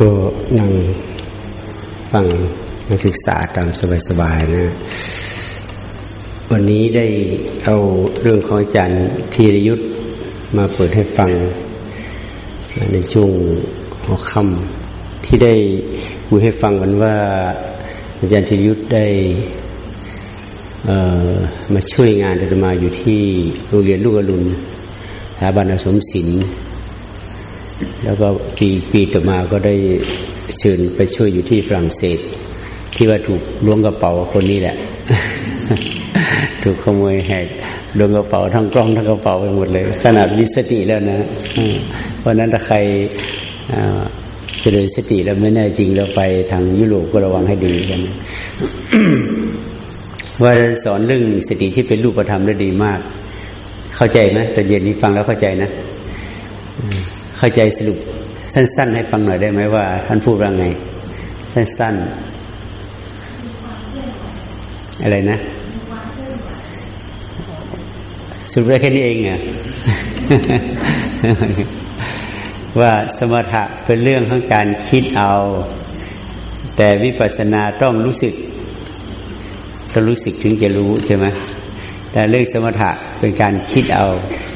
ก็นั่งฟังนักศึกษาตามสบายๆนะ วันนี้ได้เอาเรื่องของอาจารย์ธีรยุทธ์มาเปิดให้ฟัง ในช่วงหัวค่ำที่ได้คุยให้ฟังกันว่า อาจารย์ธีรยุทธ์ได้มาช่วยงานอาตมาอยู่ที่โรงเรียนลูกอรุณสถาบันอสมศิลป์ แล้วก็ปีปีต่อมาก็ได้เชิญไปช่วยอยู่ที่ฝรั่งเศส ที่ว่าถูกล้วงกระเป๋าคนนี้แหละ ถูกขโมยแหกล้วงกระเป๋าทั้งกล้องทั้งกระเป๋าไปหมดเลย ขนาดมีสติแล้วนะเพราะนั้นถ้าใครเจริญสติแล้วไม่แน่จริงแล้วไปทางยุโรปก็ระวังให้ดีกันว่าสอนเรื่องสติที่เป็นรูปธรรมได้ดีมาก เข้าใจไหมตอนเย็นนี้ฟังแล้วเข้าใจนะ เข้าใจสรุปสั้น ๆ ให้ฟังหน่อยได้ไหมว่า ท่านพูดว่าไง สั้นๆอะไรนะสรุปได้แค่นี้เองอะว่าสมถะเป็นเรื่องของการคิดเอา แต่วิปัสสนาต้องรู้สึกต้องรู้สึกถึงจะรู้ใช่ไหมแต่เรื่องสมถะเป็นการคิดเอา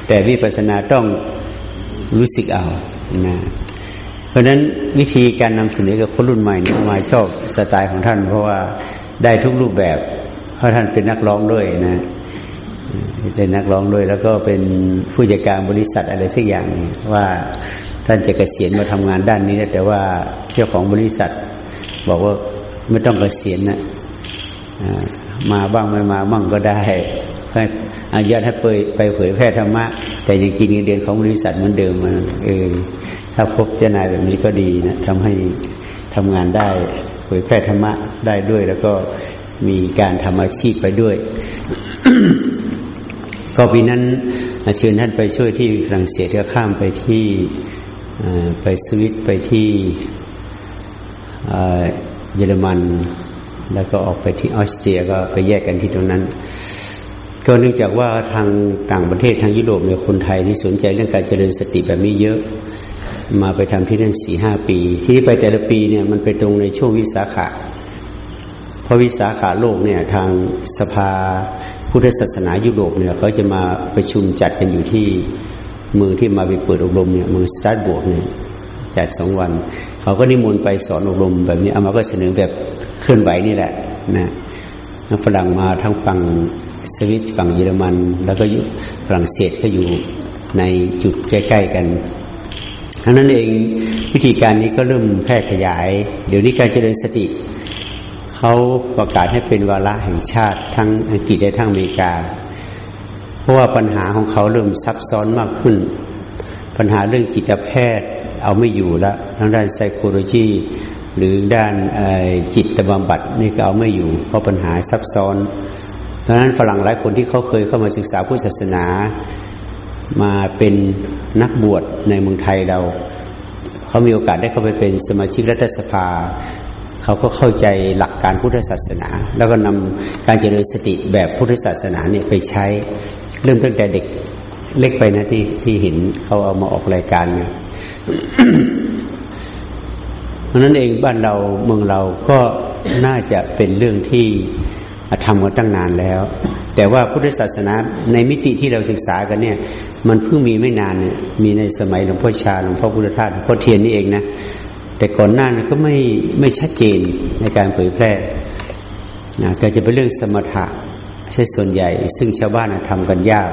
แต่วิปัสสนาต้อง รู้สึกเอานะเพราะฉะนั้นวิธีการนำเสนอกับคนรุ่นใหม่นี่มาชอบสไตล์ของท่าน เพราะว่าได้ทุกรูปแบบ เพราะท่านเป็นนักร้องด้วยนะเป็นนักร้องด้วย แล้วก็เป็นผู้จัดการบริษัทอะไรสักอย่างว่าท่านจะเกษียณมาทำงานด้านนี้แต่ว่าเจ้าของบริษัท บอกว่าไม่ต้องเกษียณนะมาบ้างไม่มาบ้างก็ได้ อนุญาตให้ไปไปเผยแพร่ธรรมะ แต่ยังกินเงินเดือนของบริษัทเหมือนเดิมมันเออถ้าพบเจ้านายแบบนี้ก็ดีนะทำให้ทำงานได้เผยแพร่ธรรมะได้ด้วย แล้วก็มีการทำอาชีพไปด้วย ก็ปีนั้นเชิญท่านไปช่วยที่ฝรั่งเศสก็ข้ามไปที่ไปสวิตไปที่เยอรมัน แล้วก็ออกไปที่ออสเตรียก็ไปแยกกันที่ตรงนั้น ก็เนื่องจากว่าทางต่างประเทศทางยุโรปเนี่ยคนไทยที่สนใจเรื่องการเจริญสติแบบนี้เยอะ มาไปทำที่นั่นสี่ห้าปี ที่ไปแต่ละปีเนี่ยมันไปตรงในช่วงวิสาขะเพราะวิสาขาโลกเนี่ยทางสภาพุทธศาสนายุโรปเนี่ยเขาจะมาประชุมจัดกันอยู่ที่เมืองที่มาไปเปิดอบรมเนี่ยเมืองสตาร์บวกเนี่ยจัดสองวันเขาก็นิมนต์ไปสอนอบรมแบบนี้เอามาก็เสนอแบบเคลื่อนไหวนี่แหละนะฝรั่งมาทั้งฝั่ง สวิตฝั่งเยอรมัน แล้วก็อยู่ฝรั่งเศสก็อยู่ในจุดใกล้ ๆ กันทั้งนั้นเองวิธีการนี้ก็เริ่มแพร่ขยาย เดี๋ยวนี้การเจริญสติเขาประกาศให้เป็นวาระแห่งชาติทั้งอังกฤษและทั้งอเมริกา เพราะว่าปัญหาของเขาเริ่มซับซ้อนมากขึ้น ปัญหาเรื่องจิตแพทย์เอาไม่อยู่แล้วทั้งด้านไซโคโลจีหรือด้านจิตบำบัดนี่ก็เอาไม่อยู่ เพราะปัญหาซับซ้อน ดังนั้นฝรั่งหลายคนที่เขาเคยเข้ามาศึกษาพุทธศาสนา มาเป็นนักบวชในเมืองไทยเรา เขามีโอกาสได้เข้าไปเป็นสมาชิกรัฐสภา เขาก็เข้าใจหลักการพุทธศาสนา แล้วก็นำการเจริญสติแบบพุทธศาสนาเนี่ยไปใช้เริ่มตั้งแต่เด็กเล็กไปนะที่ที่เห็นเขาเอามาออกรายการเนี่ยเพราะนั้นเองบ้านเราเมืองเราก็น่าจะเป็นเรื่องที่ ทำมาตั้งนานแล้ว แต่ว่าพุทธศาสนาในมิติที่เราศึกษากันเนี่ย มันเพิ่งมีไม่นานเนี่ยมีในสมัยหลวงพ่อชาหลวงพ่อพุทธทาสหลวงพ่อเทียนนี่เองนะแต่ก่อนหน้านั้นก็ไม่ไม่ชัดเจนในการเผยแพร่นะก็จะเป็นเรื่องสมถะใช่ส่วนใหญ่ ซึ่งชาวบ้านทำกันยาก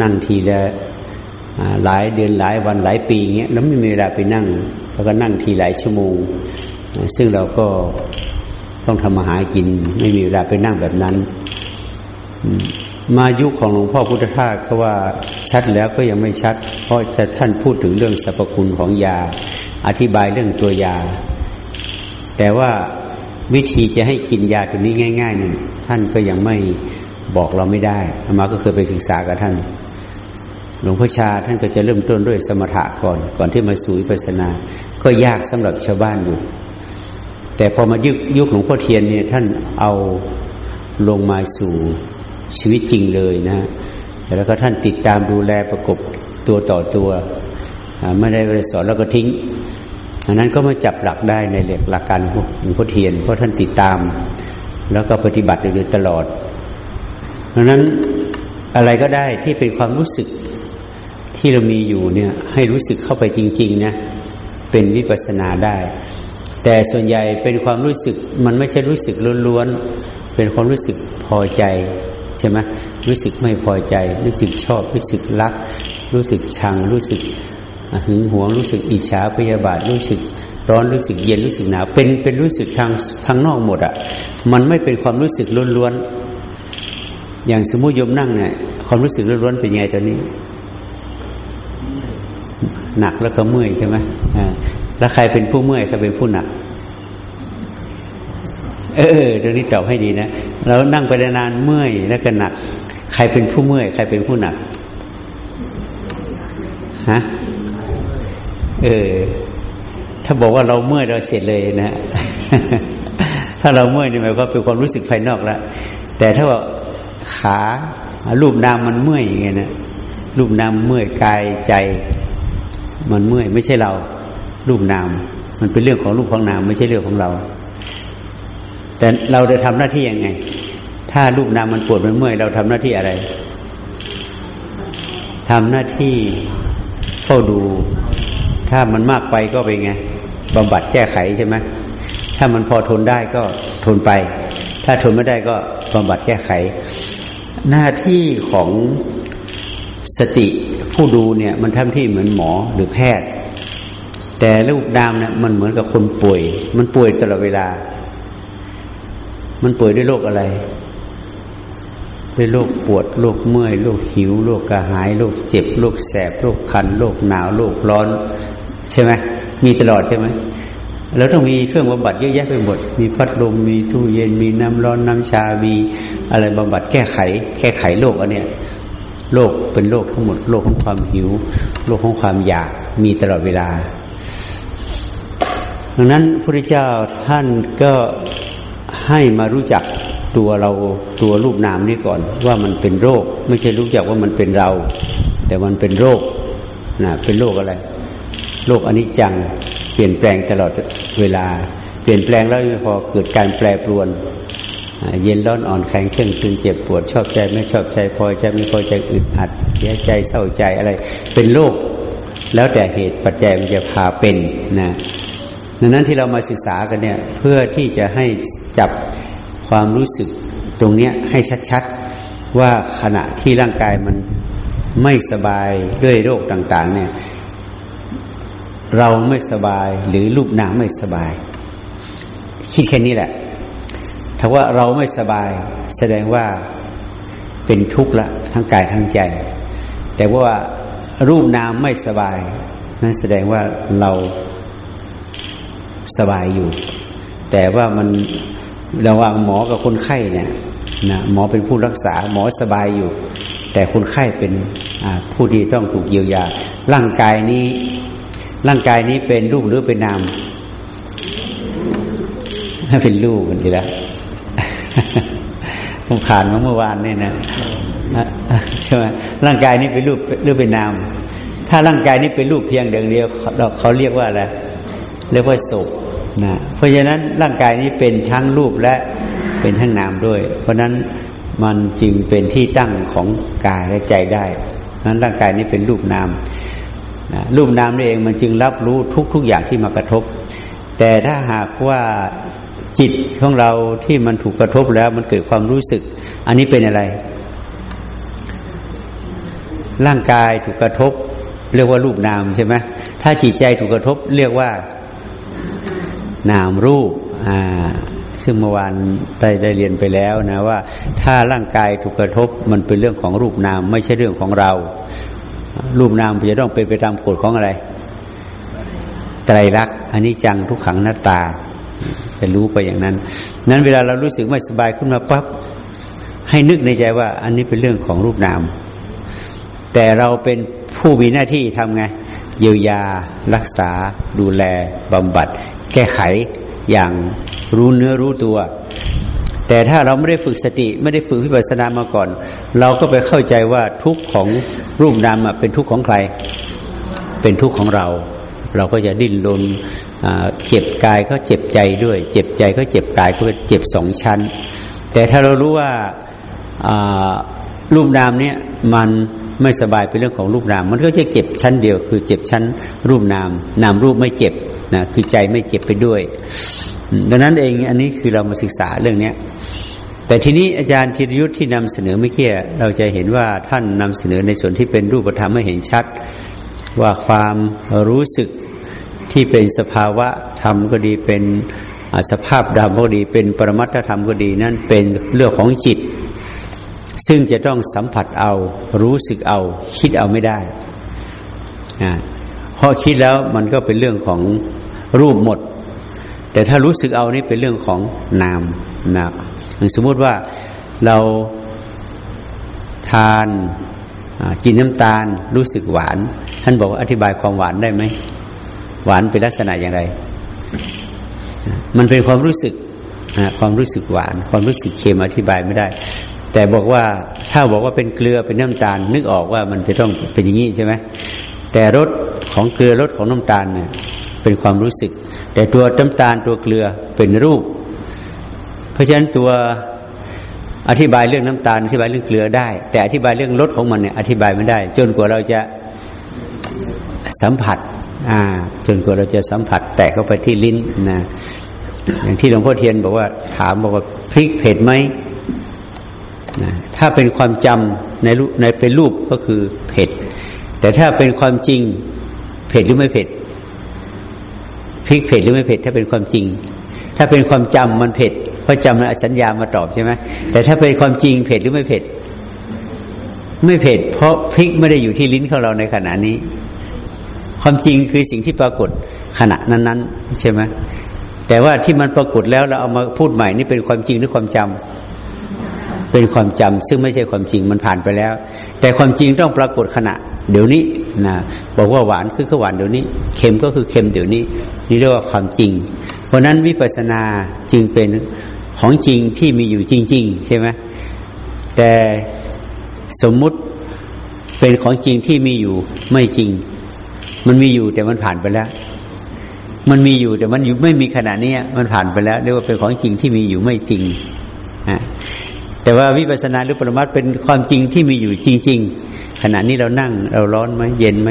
นั่งทีละหลายเดือนหลายวันหลายปีเงี้ยแล้วไม่มีเวลาไปนั่ง แล้วก็นั่งทีหลายชั่วโมง ซึ่งเราก็ ต้องทำมาหากิน ไม่มีเวลาไปนั่งแบบนั้น มายุคของหลวงพ่อพุทธทาสก็ว่าชัดแล้วก็ยังไม่ชัด เพราะจะท่านพูดถึงเรื่องสรรพคุณของยา อธิบายเรื่องตัวยา แต่ว่าวิธีจะให้กินยาตัวนี้ง่ายๆนี่ท่านก็ยังไม่บอกเราไม่ได้อามาก็เคยไปศึกษากับท่าน หลวงพ่อชาท่านก็จะเริ่มต้นด้วยสมถะก่อน ก่อนที่มาสู่วิปัสสนา ก็ยากสำหรับชาวบ้านอยู่ แต่พอมายุคยุคหลวงพ่อเทียนเนี่ยท่านเอาลงมาสู่ชีวิตจริงเลยนะ แล้วก็ท่านติดตามดูแลประกบตัวต่อตัว ไม่ได้ไปสอนแล้วก็ทิ้ง อันนั้นก็มาจับหลักได้ในหลักหลักการหลวงพ่อเทียน เพราะท่านติดตาม แล้วก็ปฏิบัติอยู่ตลอดดังนั้นอะไรก็ได้ที่เป็นความรู้สึกที่เรามีอยู่เนี่ยให้รู้สึกเข้าไปจริง ๆ นะ เป็นวิปัสสนาได้ แต่ส่วนใหญ่เป็นความรู้สึก มันไม่ใช่รู้สึกล้วนๆเป็นความรู้สึกพอใจใช่ไหมรู้สึกไม่พอใจ รู้สึกชอบ รู้สึกรัก รู้สึกชัง รู้สึกหึงหวง รู้สึกอิจฉาพยาบาท รู้สึกร้อนรู้สึกเย็นรู้สึกหนาวเป็นเป็นรู้สึกทางทางนอกหมดอะ่ะ มันไม่เป็นความรู้สึกล้วนๆอย่างสมมุติโยมนั่งเนี่ยความรู้สึกล้วนๆเป็นไงตอนนี้ หนักแล้วก็เมื่อยใช่ไหมอ่า แล้วใครเป็นผู้เมื่อยใครเป็นผู้หนัก เออตรงนี้ตอบให้ดีนะเรานั่งไปนานเมื่อยแล้วก็หนัก ใครเป็นผู้เมื่อย ใครเป็นผู้หนักฮะเออ ถ้าบอกว่าเราเมื่อยเราเสร็จเลยนะ ถ้าเราเมื่อยนี่หมายความเป็นความรู้สึกภายนอกแล้วแต่ถ้าว่าขารูปนามมันเมื่อยอย่างเงี้ยนะรูปนามเมื่อยกายใจ มันเมื่อยไม่ใช่เรา รูปนาม มันเป็นเรื่องของรูปของนามไม่ใช่เรื่องของเรา แต่เราจะทำหน้าที่ยังไง ถ้ารูปนามมันปวดมันเมื่อยเราทำหน้าที่อะไรทำหน้าที่เฝ้าดู ถ้ามันมากไปก็เป็นไงบำบัดแก้ไขใช่ไหมถ้ามันพอทนได้ก็ทนไป ถ้าทนไม่ได้ก็บำบัดแก้ไข หน้าที่ของสติผู้ดูเนี่ย มันทำที่เหมือนหมอหรือแพทย์ แต่ลูกดามเนี่ยมันเหมือนกับคนป่วย มันป่วยตลอดเวลา มันป่วยด้วยโรคอะไรด้วยโรคปวดโรคเมื่อยโรคหิวโรคกระหายโรคเจ็บโรคแสบโรคคันโรคหนาวโรคร้อน ใช่ไหมมีตลอดใช่ไหมแล้วต้องมีเครื่องบำบัดเยอะแยะไปหมด มีพัดลมมีตู้เย็นมีน้ำร้อนน้ำชา มีอะไรบำบัดแก้ไข แก้ไขโรคอันเนี้ยโรคเป็นโรคทั้งหมดโรคของความหิวโรคของความอยากมีตลอดเวลา ดังนั้นพระเจ้าท่านก็ให้มารู้จักตัวเราตัวรูปนามนี้ก่อน ว่ามันเป็นโรค ไม่ใช่รู้จักว่ามันเป็นเรา แต่มันเป็นโรคนะเป็นโรคอะไร โรคอนิจจัง เปลี่ยนแปลงตลอดเวลา เปลี่ยนแปลงแล้วไม่พอเกิดการแปรปรวน เย็นร้อนอ่อนแข็งเครื่องตึงเจ็บปวดชอบใจไม่ชอบใจพอใจไม่พอใจอึดอัด เสียใจเศร้าใจอะไร เป็นโรคแล้วแต่เหตุปัจจัยมันจะพาเป็นนะ ดังนั้นที่เรามาศึกษากันเนี่ย เพื่อที่จะให้จับความรู้สึกตรงเนี้ยให้ชัดๆว่าขณะที่ร่างกายมันไม่สบายด้วยโรคต่าง ๆ เนี่ย เราไม่สบายหรือลูกนามไม่สบาย คิดแค่นี้แหละ ถ้าว่าเราไม่สบายแสดงว่าเป็นทุกข์ละทั้งกายทั้งใจ แต่ว่ารูปนามไม่สบาย นั่นแสดงว่าเรา สบายอยู่ แต่ว่ามันระหว่างหมอกับคนไข้เนี่ยนะหมอเป็นผู้รักษาหมอสบายอยู่ แต่คนไข้เป็นผู้ที่ต้องถูกเยียวยา ร่างกายนี้ร่างกายนี้เป็นรูปหรือเป็นนามเป็นรูปกันทีละผมขานมาเมื่อวานเนี่ยนะใช่ไหมร่างกายนี้เป็นรูปหรือเป็นนาม ถ้าร่างกายนี้เป็นรูปเพียงเดียวเขาเรียกว่าอะไรเรียกว่าศพ นะเพราะฉะนั้นร่างกายนี้เป็นทั้งรูปและเป็นทั้งนามด้วย เพราะนั้นมันจึงเป็นที่ตั้งของกายและใจได้นั้นร่างกายนี้เป็นรูปนามนะรูปนามนี่เองมันจึงรับรู้ทุกทุกอย่างที่มากระทบ แต่ถ้าหากว่าจิตของเราที่มันถูกกระทบแล้วมันเกิดความรู้สึก อันนี้เป็นอะไร ร่างกายถูกกระทบ เรียกว่ารูปนามใช่ไหมถ้าจิตใจถูกกระทบ เรียกว่า นามรูปอ่าซึ่งเมื่อวานได้ได้เรียนไปแล้วนะว่า ถ้าร่างกายถูกกระทบมันเป็นเรื่องของรูปนาม ไม่ใช่เรื่องของเรา รูปนามจะต้องเป็นไปตามกฎของอะไร ไตรลักษณ์อันนี้จังทุกขังหน้าตาจะรู้ไปอย่างนั้น นั้นเวลาเรารู้สึกไม่สบายขึ้นมาปั๊บให้นึกในใจว่า อันนี้เป็นเรื่องของรูปนาม แต่เราเป็นผู้มีหน้าที่ทำไงเยียวยารักษาดูแลบำบัด แก้ไขอย่างรู้เนื้อรู้ตัว แต่ถ้าเราไม่ได้ฝึกสติไม่ได้ฝึกวิปัสสนามาก่อน เราก็ไปเข้าใจว่าทุกข์ของรูปนามเป็นทุกข์ของใคร เป็นทุกข์ของเรา เราก็จะดิ้นรนเจ็บกายก็เจ็บใจด้วย เจ็บใจก็เจ็บกายก็เจ็บสองชั้น แต่ถ้าเรารู้ว่ารูปนามเนี่ยมันไม่สบายเป็นเรื่องของรูปนาม มันก็จะเจ็บชั้นเดียว คือเจ็บชั้นรูปนาม นามรูปไม่เจ็บ นะคือใจไม่เจ็บไปด้วย ดังนั้นเองอันนี้คือเรามาศึกษาเรื่องเนี้ยแต่ทีนี้อาจารย์ธีรยุทธ์ที่นำเสนอเมื่อกี้เราจะเห็นว่าท่านนำเสนอในส่วนที่เป็นรูปธรรมให้เห็นชัด ว่าความรู้สึกที่เป็นสภาวะธรรมก็ดีเป็นสภาพดำก็ดี เป็นปรมัตถธรรมก็ดีนั่นเป็นเรื่องของจิต ซึ่งจะต้องสัมผัสเอา รู้สึกเอา คิดเอาไม่ได้เพราะคิดแล้วมันก็เป็นเรื่องของ รูปหมด แต่ถ้ารู้สึกเอานี่เป็นเรื่องของนามนะสมมติว่าเราทานกินน้ำตาลรู้สึกหวาน ท่านบอกว่าอธิบายความหวานได้ไหมหวานเป็นลักษณะอย่างไร มันเป็นความรู้สึกความรู้สึกหวาน ความรู้สึกเค็มอธิบายไม่ได้ แต่บอกว่าถ้าบอกว่าเป็นเกลือเป็นน้ำตาล นึกออกว่ามันจะต้องเป็นอย่างนี้ใช่ไหมแต่รสของเกลือรสของน้ำตาลเนี่ย เป็นความรู้สึก แต่ตัวน้ำตาลตัวเกลือเป็นรูป เพราะฉะนั้นตัวอธิบายเรื่องน้ำตาลอธิบายเรื่องเกลือได้ แต่อธิบายเรื่องรสของมันเนี่ยอธิบายไม่ได้ จนกว่าเราจะสัมผัส อ่า จนกว่าเราจะสัมผัส แตะเข้าไปที่ลิ้นนะอย่างที่หลวงพ่อเทียนบอกว่า ถามบอกว่าพริกเผ็ดไหมนะถ้าเป็นความจำในรูในเป็นรูปก็คือเผ็ด แต่ถ้าเป็นความจริง เผ็ดหรือไม่เผ็ด ริกเผ็ดหรือไม่เผ็ดถ้าเป็นความจริง ถ้าเป็นความจำมันเผ็ดเพราะจำสัญญามาตอบใช่ไหมแต่ถ้าเป็นความจริงเผ็ดหรือไม่เผ็ด ไม่เผ็ด เพราะพริกไม่ได้อยู่ที่ลิ้นของเราในขณะนี้ ความจริงคือสิ่งที่ปรากฏขณะนั้น ๆ ใช่ไหมแต่ว่าที่มันปรากฏแล้วเราเอามาพูดใหม่นี่เป็นความจริงหรือความจำเป็นความจำซึ่งไม่ใช่ความจริงมันผ่านไปแล้ว แต่ความจริงต้องปรากฏขณะ เดี๋ยวนี้ นะบอกว่าหวานคือก็หวานเดี๋ยวนี้ เค็มก็คือเค็มเดี๋ยวนี้ นี่เรียกว่าความจริง เพราะนั้นวิปัสสนาจึงเป็นของจริงที่มีอยู่จริง ๆ ใช่ไหมแต่สมมุติเป็นของจริงที่มีอยู่ไม่จริง มันมีอยู่แต่มันผ่านไปแล้ว มันมีอยู่แต่มันอยู่ไม่มีขณะนี้มันผ่านไปแล้วเรียกว่าเป็นของจริงที่มีอยู่ไม่จริงอ่แต่ว่าวิปัสสนาหรือปรมัตเป็นความจริงที่มีอยู่จริง ๆ ขณะนี้เรานั่ง เราร้อนไหมเย็นไหม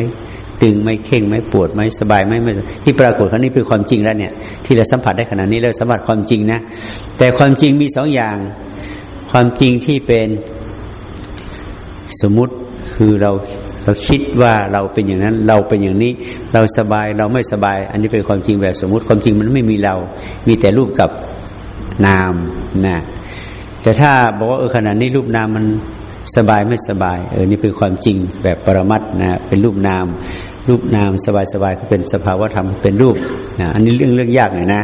ตึงไหมเข่งไหมปวดไหมสบายไหมไม่ที่ปรากฏครั้นี้เป็นความจริงแล้วเนี่ย ที่เราสัมผัสได้ขณะนี้เราสัมผัสความจริงนะ แต่ความจริงมีสองอย่าง ความจริงที่เป็นสมมุติคือเราเราคิดว่าเราเป็นอย่างนั้น เราเป็นอย่างนี้ เราสบายเราไม่สบาย อันนี้เป็นความจริงแบบสมมติความจริงมันไม่มีเรา มีแต่รูปกับนามนะแต่ถ้าบอกว่าเออขนาดนี้รูปนามมัน สบายไม่สบาย เออ นี่เป็นความจริงแบบปรมัตนะ เป็นรูปนาม รูปนามสบายสบายก็เป็นสภาวธรรมเป็นรูปนะอันนี้เรื่องเรื่องยากหน่อยนะ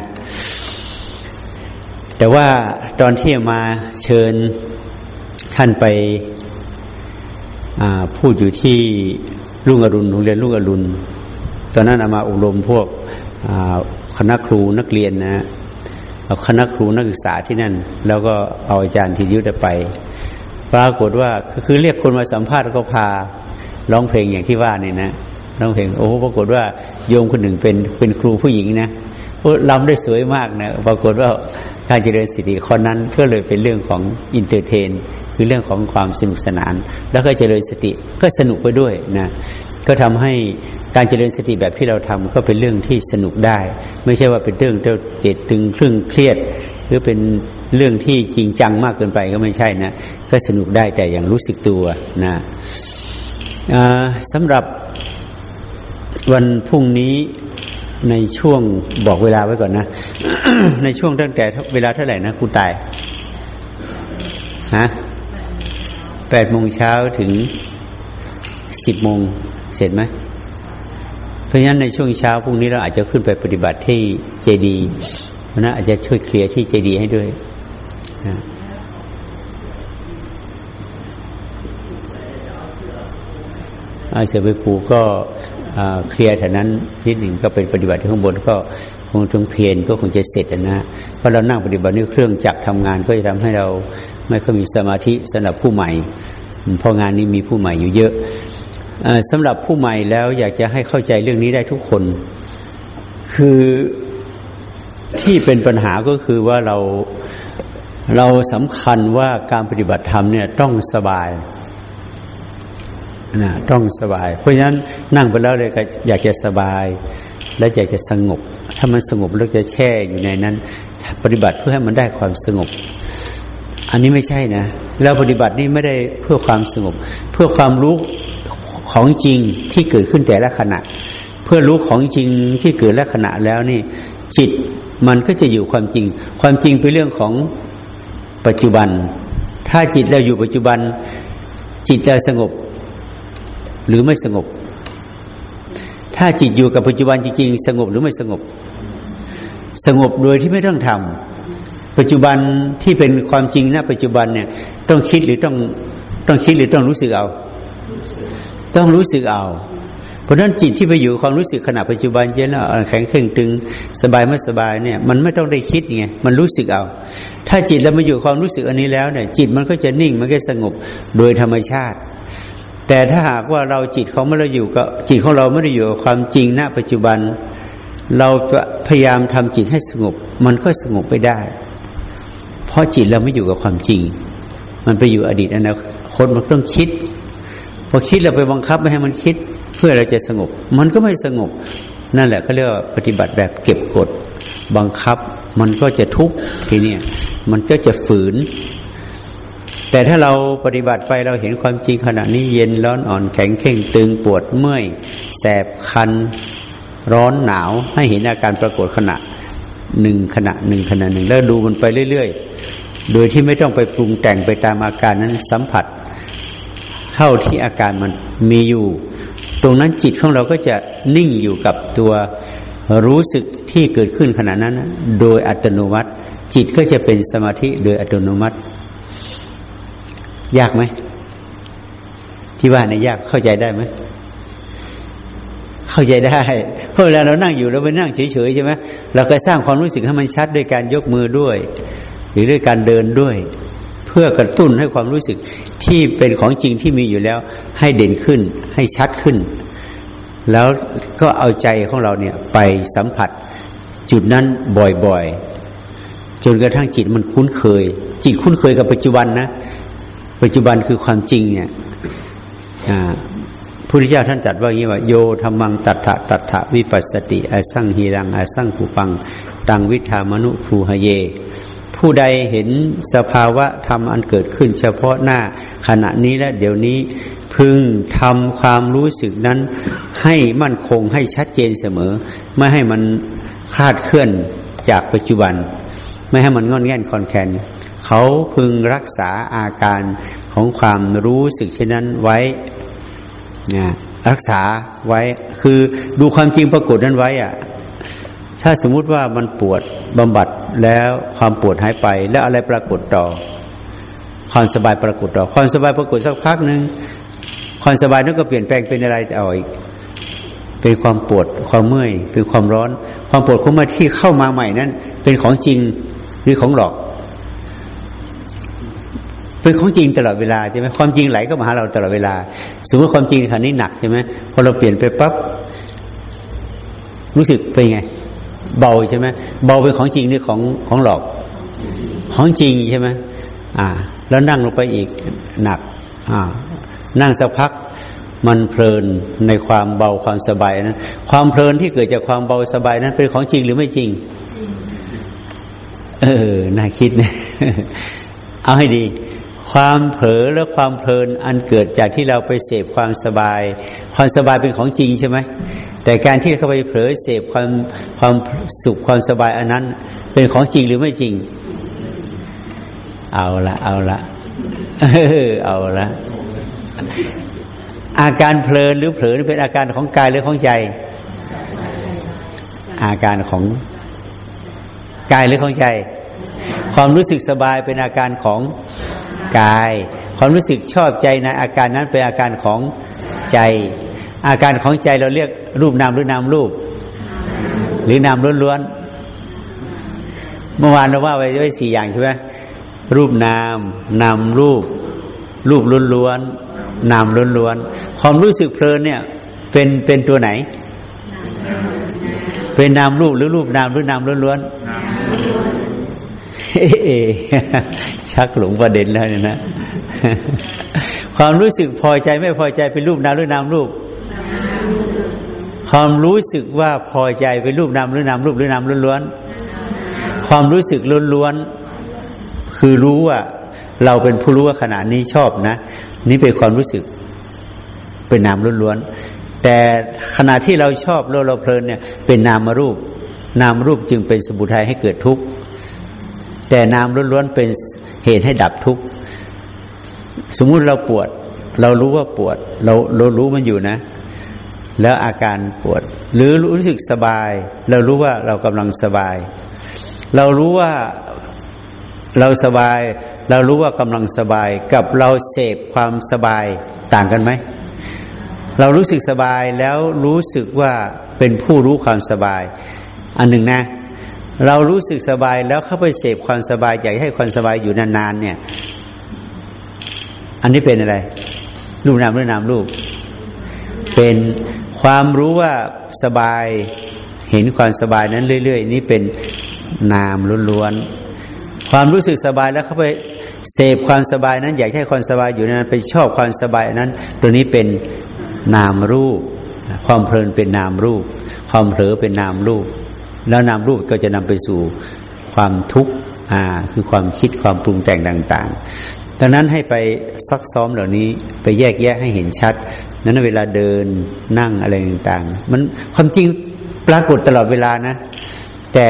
แต่ว่าตอนที่มาเชิญท่านไปพูดอยู่ที่รุ่งอรุณโรงเรียนรุ่งอรุณ ตอนนั้นอามาอบรมพวกคณะครูนักเรียนนะเอาคณะครูนักศึกษาที่นั่น แล้วก็เอาอาจารย์ทียุทธไป ปรากฏว่าคือเรียกคนมาสัมภาษณ์ก็พาร้องเพลงอย่างที่ว่านี่นะร้องเพลงโอ้ปรากฏว่าโยมคนหนึ่งเป็นเป็นครูผู้หญิงนะรำได้สวยมากนะปรากฏว่าการเจริญสติคนนั้นก็เลยเป็นเรื่องของ entertain คือเรื่องของความสนุกสนาน แล้วก็เจริญสติก็สนุกไปด้วยนะก็ทำให้การเจริญสติแบบที่เราทำก็เป็นเรื่องที่สนุกได้ ไม่ใช่ว่าเป็นเรื่องเด็ดตึงเครึ่องเครียด หรือเป็นเรื่องที่จริงจังมากเกินไปก็ไม่ใช่นะ ก็สนุกได้แต่อย่างรู้สึกตัวนะสำหรับวันพรุ่งนี้ในช่วงบอกเวลาไว้ก่อนนะ ในช่วงตั้งแต่เวลาเท่าไหร่นะคุณตายฮะแปดโมงเช้าถึงสิบโมงเสร็จไหมเพราะฉะนั้นในช่วงเช้าพรุ่งนี้เราอาจจะขึ้นไปปฏิบัติที่เจดีเพราะอาจจะช่วยเคลียร์ที่เจดีให้ด้วยอา เสือไปปูก็เคลียร์แถวนั้นนิดหนึ่งก็เป็นปฏิบัติที่ข้างบนก็คงถึงเพียนก็คงจะเสร็จนะเพราะเรานั่งปฏิบัตินี่เครื่องจักรทำงานก็จะทำให้เราไม่ค่อยมีสมาธิสำหรับผู้ใหม่ เพราะงานนี้มีผู้ใหม่อยู่เยอะสำหรับผู้ใหม่แล้วอยากจะให้เข้าใจเรื่องนี้ได้ทุกคนคคือที่เป็นปัญหาก็คือว่าเราเราสำคัญว่าการปฏิบัติธรรมเนี่ยต้องสบาย นะต้องสบาย เพราะฉะนั้นนั่งไปแล้วเลยก็อยากจะสบาย และอยากจะสงบ ถ้ามันสงบแล้วจะแช่อยู่ในนั้น ปฏิบัติเพื่อให้มันได้ความสงบ อันนี้ไม่ใช่นะเราปฏิบัตินี่ไม่ได้เพื่อความสงบ เพื่อความรู้ของจริงที่เกิดขึ้นแต่ละขณะ เพื่อรู้ของจริงที่เกิดละขณะแล้วนี่ จิตมันก็จะอยู่ความจริง ความจริงเป็นเรื่องของปัจจุบัน ถ้าจิตเราอยู่ปัจจุบัน จิตจะสงบ หรือไม่สงบ ถ้าจิตอยู่กับปัจจุบันจริงๆสงบหรือไม่สงบ สงบโดยที่ไม่ต้องทำปัจจุบันที่เป็นความจริงณปัจจุบันเนี่ยต้องคิดหรือต้องต้องคิดหรือต้องรู้สึกเอา ต้องรู้สึกเอาเพราะฉะนั้นจิตที่ไปอยู่ความรู้สึกขณะปัจจุบันเย็นแล้วแข็งเข่งตึงสบายไม่สบายเนี่ย มันไม่ต้องได้คิดไงมันรู้สึกเอา ถ้าจิตเรามาอยู่ความรู้สึกอันนี้แล้วเนี่ย จิตมันก็จะนิ่งมันก็สงบโดยธรรมชาติ แต่ถ้าหากว่าเราจิตของเราอยู่กับจิตของเราไม่ได้อยู่กับความจริงณปัจจุบัน เราจะพยายามทำจิตให้สงบ มันก็สงบไม่ได้ เพราะจิตเราไม่อยู่กับความจริง มันไปอยู่อดีตอนาคตมันต้องคิด พอคิดเราไปบังคับไม่ให้มันคิด เพื่อเราจะสงบ มันก็ไม่สงบ นั่นแหละเขาเรียกว่าปฏิบัติแบบเก็บกดบังคับ มันก็จะทุกข์ทีนี้มันก็จะฝืน แต่ถ้าเราปฏิบัติไปเราเห็นความจริงขณะนี้เย็นร้อนอ่อนแข็งเข่งตึงปวดเมื่อยแสบคันร้อนหนาวให้เห็นอาการปรากฏขณะหนึ่งขณะหนึ่งขณะหนึ่งแล้วดูมันไปเรื่อยๆ โดยที่ไม่ต้องไปปรุงแต่งไปตามอาการนั้นสัมผัส เท่าที่อาการมันมีอยู่ ตรงนั้นจิตของเราก็จะนิ่งอยู่กับตัวรู้สึกที่เกิดขึ้นขณะนั้น โดยอัตโนมัติ จิตก็จะเป็นสมาธิโดยอัตโนมัติ ยากไหมที่ว่าเนี่ยยากเข้าใจได้ไหมเข้าใจได้เพราะเวลาเรานั่งอยู่เราไปนั่งเฉยๆใช่ไหมเราก็สร้างความรู้สึกให้มันชัดด้วยการยกมือด้วย หรือด้วยการเดินด้วย เพื่อกระตุ้นให้ความรู้สึกที่เป็นของจริงที่มีอยู่แล้ว ให้เด่นขึ้น ให้ชัดขึ้น แล้วก็เอาใจของเราเนี่ย ไปสัมผัส จุดนั้นบ่อยๆจนกระทั่งจิตมันคุ้นเคย จิตคุ้นเคยกับปัจจุบันนะ ปัจจุบันคือความจริงเนี่ยพุทธเจ้าท่านจัดว่าอย่างนี้ว่า โยธรรมังตัถะตัถะวิปัสสติอาสั่งฮีรังอาสั่งผูปัง ตังวิธามนุภูหเย ผู้ใดเห็นสภาวะธรรมอันเกิดขึ้น เฉพาะหน้าขณะนี้และเดี๋ยวนี้พึงทำความรู้สึกนั้นให้มั่นคงให้ชัดเจนเสมอ ไม่ให้มันคลาดเคลื่อนจากปัจจุบัน ไม่ให้มันงอนแง่นคอนแคน เขาพึงรักษาอาการของความรู้สึกเช่นนั้นไว้นะรักษาไว้ คือดูความจริงปรากฏนั้นไว้อะถ้าสมมุติว่ามันปวดบำบัดแล้วความปวดหายไป แล้วอะไรปรากฏต่อ ความสบายปรากฏต่อ ความสบายปรากฏสักพักหนึ่งความสบายนั้นก็เปลี่ยนแปลงเป็นอะไรต่ออีกเป็นความปวดความเมื่อยเป็นความร้อน ความปวดของมาที่เข้ามาใหม่นั้น เป็นของจริงหรือของหลอก เป็นของจริงตลอดเวลาใช่ไหมความจริงไหลก็มาหาเราตลอดเวลา สมมติความจริงขณะนี้หนักใช่ไหมพอเราเปลี่ยนไปปั๊บรู้สึกเป็นไง เบาใช่ไหมเบาเป็นของจริงหรือของของหลอก ของจริงใช่ไหมอ่า แล้วนั่งลงไปอีกหนัก อ่า นั่งสักพักมันเพลินในความเบาความสบายนะความเพลินที่เกิดจากความเบาสบายนั้น เป็นของจริงหรือไม่จริง เออ น่าคิดนะ เอาให้ดี ความเผลอและความเพลินอันเกิดจากที่เราไปเสพความสบาย ความสบายเป็นของจริงใช่ไหมแต่การที่เขาไปเผลอเสพความความสุขความสบายอันนั้น เป็นของจริงหรือไม่จริง เอาละเอาละเอาละอาการเพลินหรือเผลอเป็นอาการของกายหรือของใจ อาการของกายหรือของใจ ความรู้สึกสบายเป็นอาการของ กาย ความรู้สึกชอบใจในอาการนั้นเป็นอาการของใจ อาการของใจเราเรียกรูปนามหรือนามรูป หรือนามล้วนๆเมื่อวานเราว่าไว้ด้วยสี่อย่างใช่ไหมรูปนามนามรูป รูปล้วนๆนามล้วนๆความรู้สึกเพลินเนี่ย เป็นเป็นตัวไหน เป็นนามรูปหรือรูปนามหรือนามล้วนๆ เอชักหลงประเด็นแล้วเนี่ยนะ ความรู้สึกพอใจไม่พอใจเป็นรูปนามหรือนามรูป ความรู้สึกว่าพอใจเป็นรูปนามหรือนามรูปหรือนามล้วนๆความรู้สึกล้วนๆคือรู้ว่า เราเป็นผู้รู้ว่าขณะนี้ชอบนะ นี่เป็นความรู้สึกเป็นนามล้วนๆแต่ขณะที่เราชอบเราเราเพลินเนี่ย เป็นนามรูป นามรูปจึงเป็นสมุทัยให้เกิดทุกข์ แต่นามล้วนๆเป็นเหตุให้ดับทุกข์สมมุติเราปวด เรารู้ว่าปวด เราเรารู้มันอยู่นะ แล้วอาการปวด หรือรู้สึกสบาย เรารู้ว่าเรากำลังสบาย เรารู้ว่าเราสบาย เรารู้ว่ากำลังสบาย กับเราเสพความสบายต่างกันไหมเรารู้สึกสบายแล้วรู้สึกว่าเป็นผู้รู้ความสบาย อันหนึ่งนะ เรารู้สึกสบายแล้วเข้าไปเสพความสบายอยากให้ความสบายอยู่นานๆเนี่ย อันนี้เป็นอะไร รูปนามหรือนามรูป เป็นความรู้ว่าสบายเห็นความสบายนั้นเรื่อย ๆ นี่เป็นนามล้วนๆความรู้สึกสบายแล้วเข้าไปเสพความสบายนั้น อยากให้ความสบายอยู่นั้นไปชอบความสบายนั้น ตัวนี้เป็นนามรูป ความเพลินเป็นนามรูป ความเผลอเป็นนามรูป แล้วนามรูปก็จะนำไปสู่ความทุกข์อ่าคือความคิดความปรุงแต่งต่าง ๆ ดังนั้นให้ไปซักซ้อมเหล่านี้ไปแยกแยะให้เห็นชัด นั้นเวลาเดินนั่งอะไรต่างๆ มันความจริงปรากฏตลอดเวลานะ แต่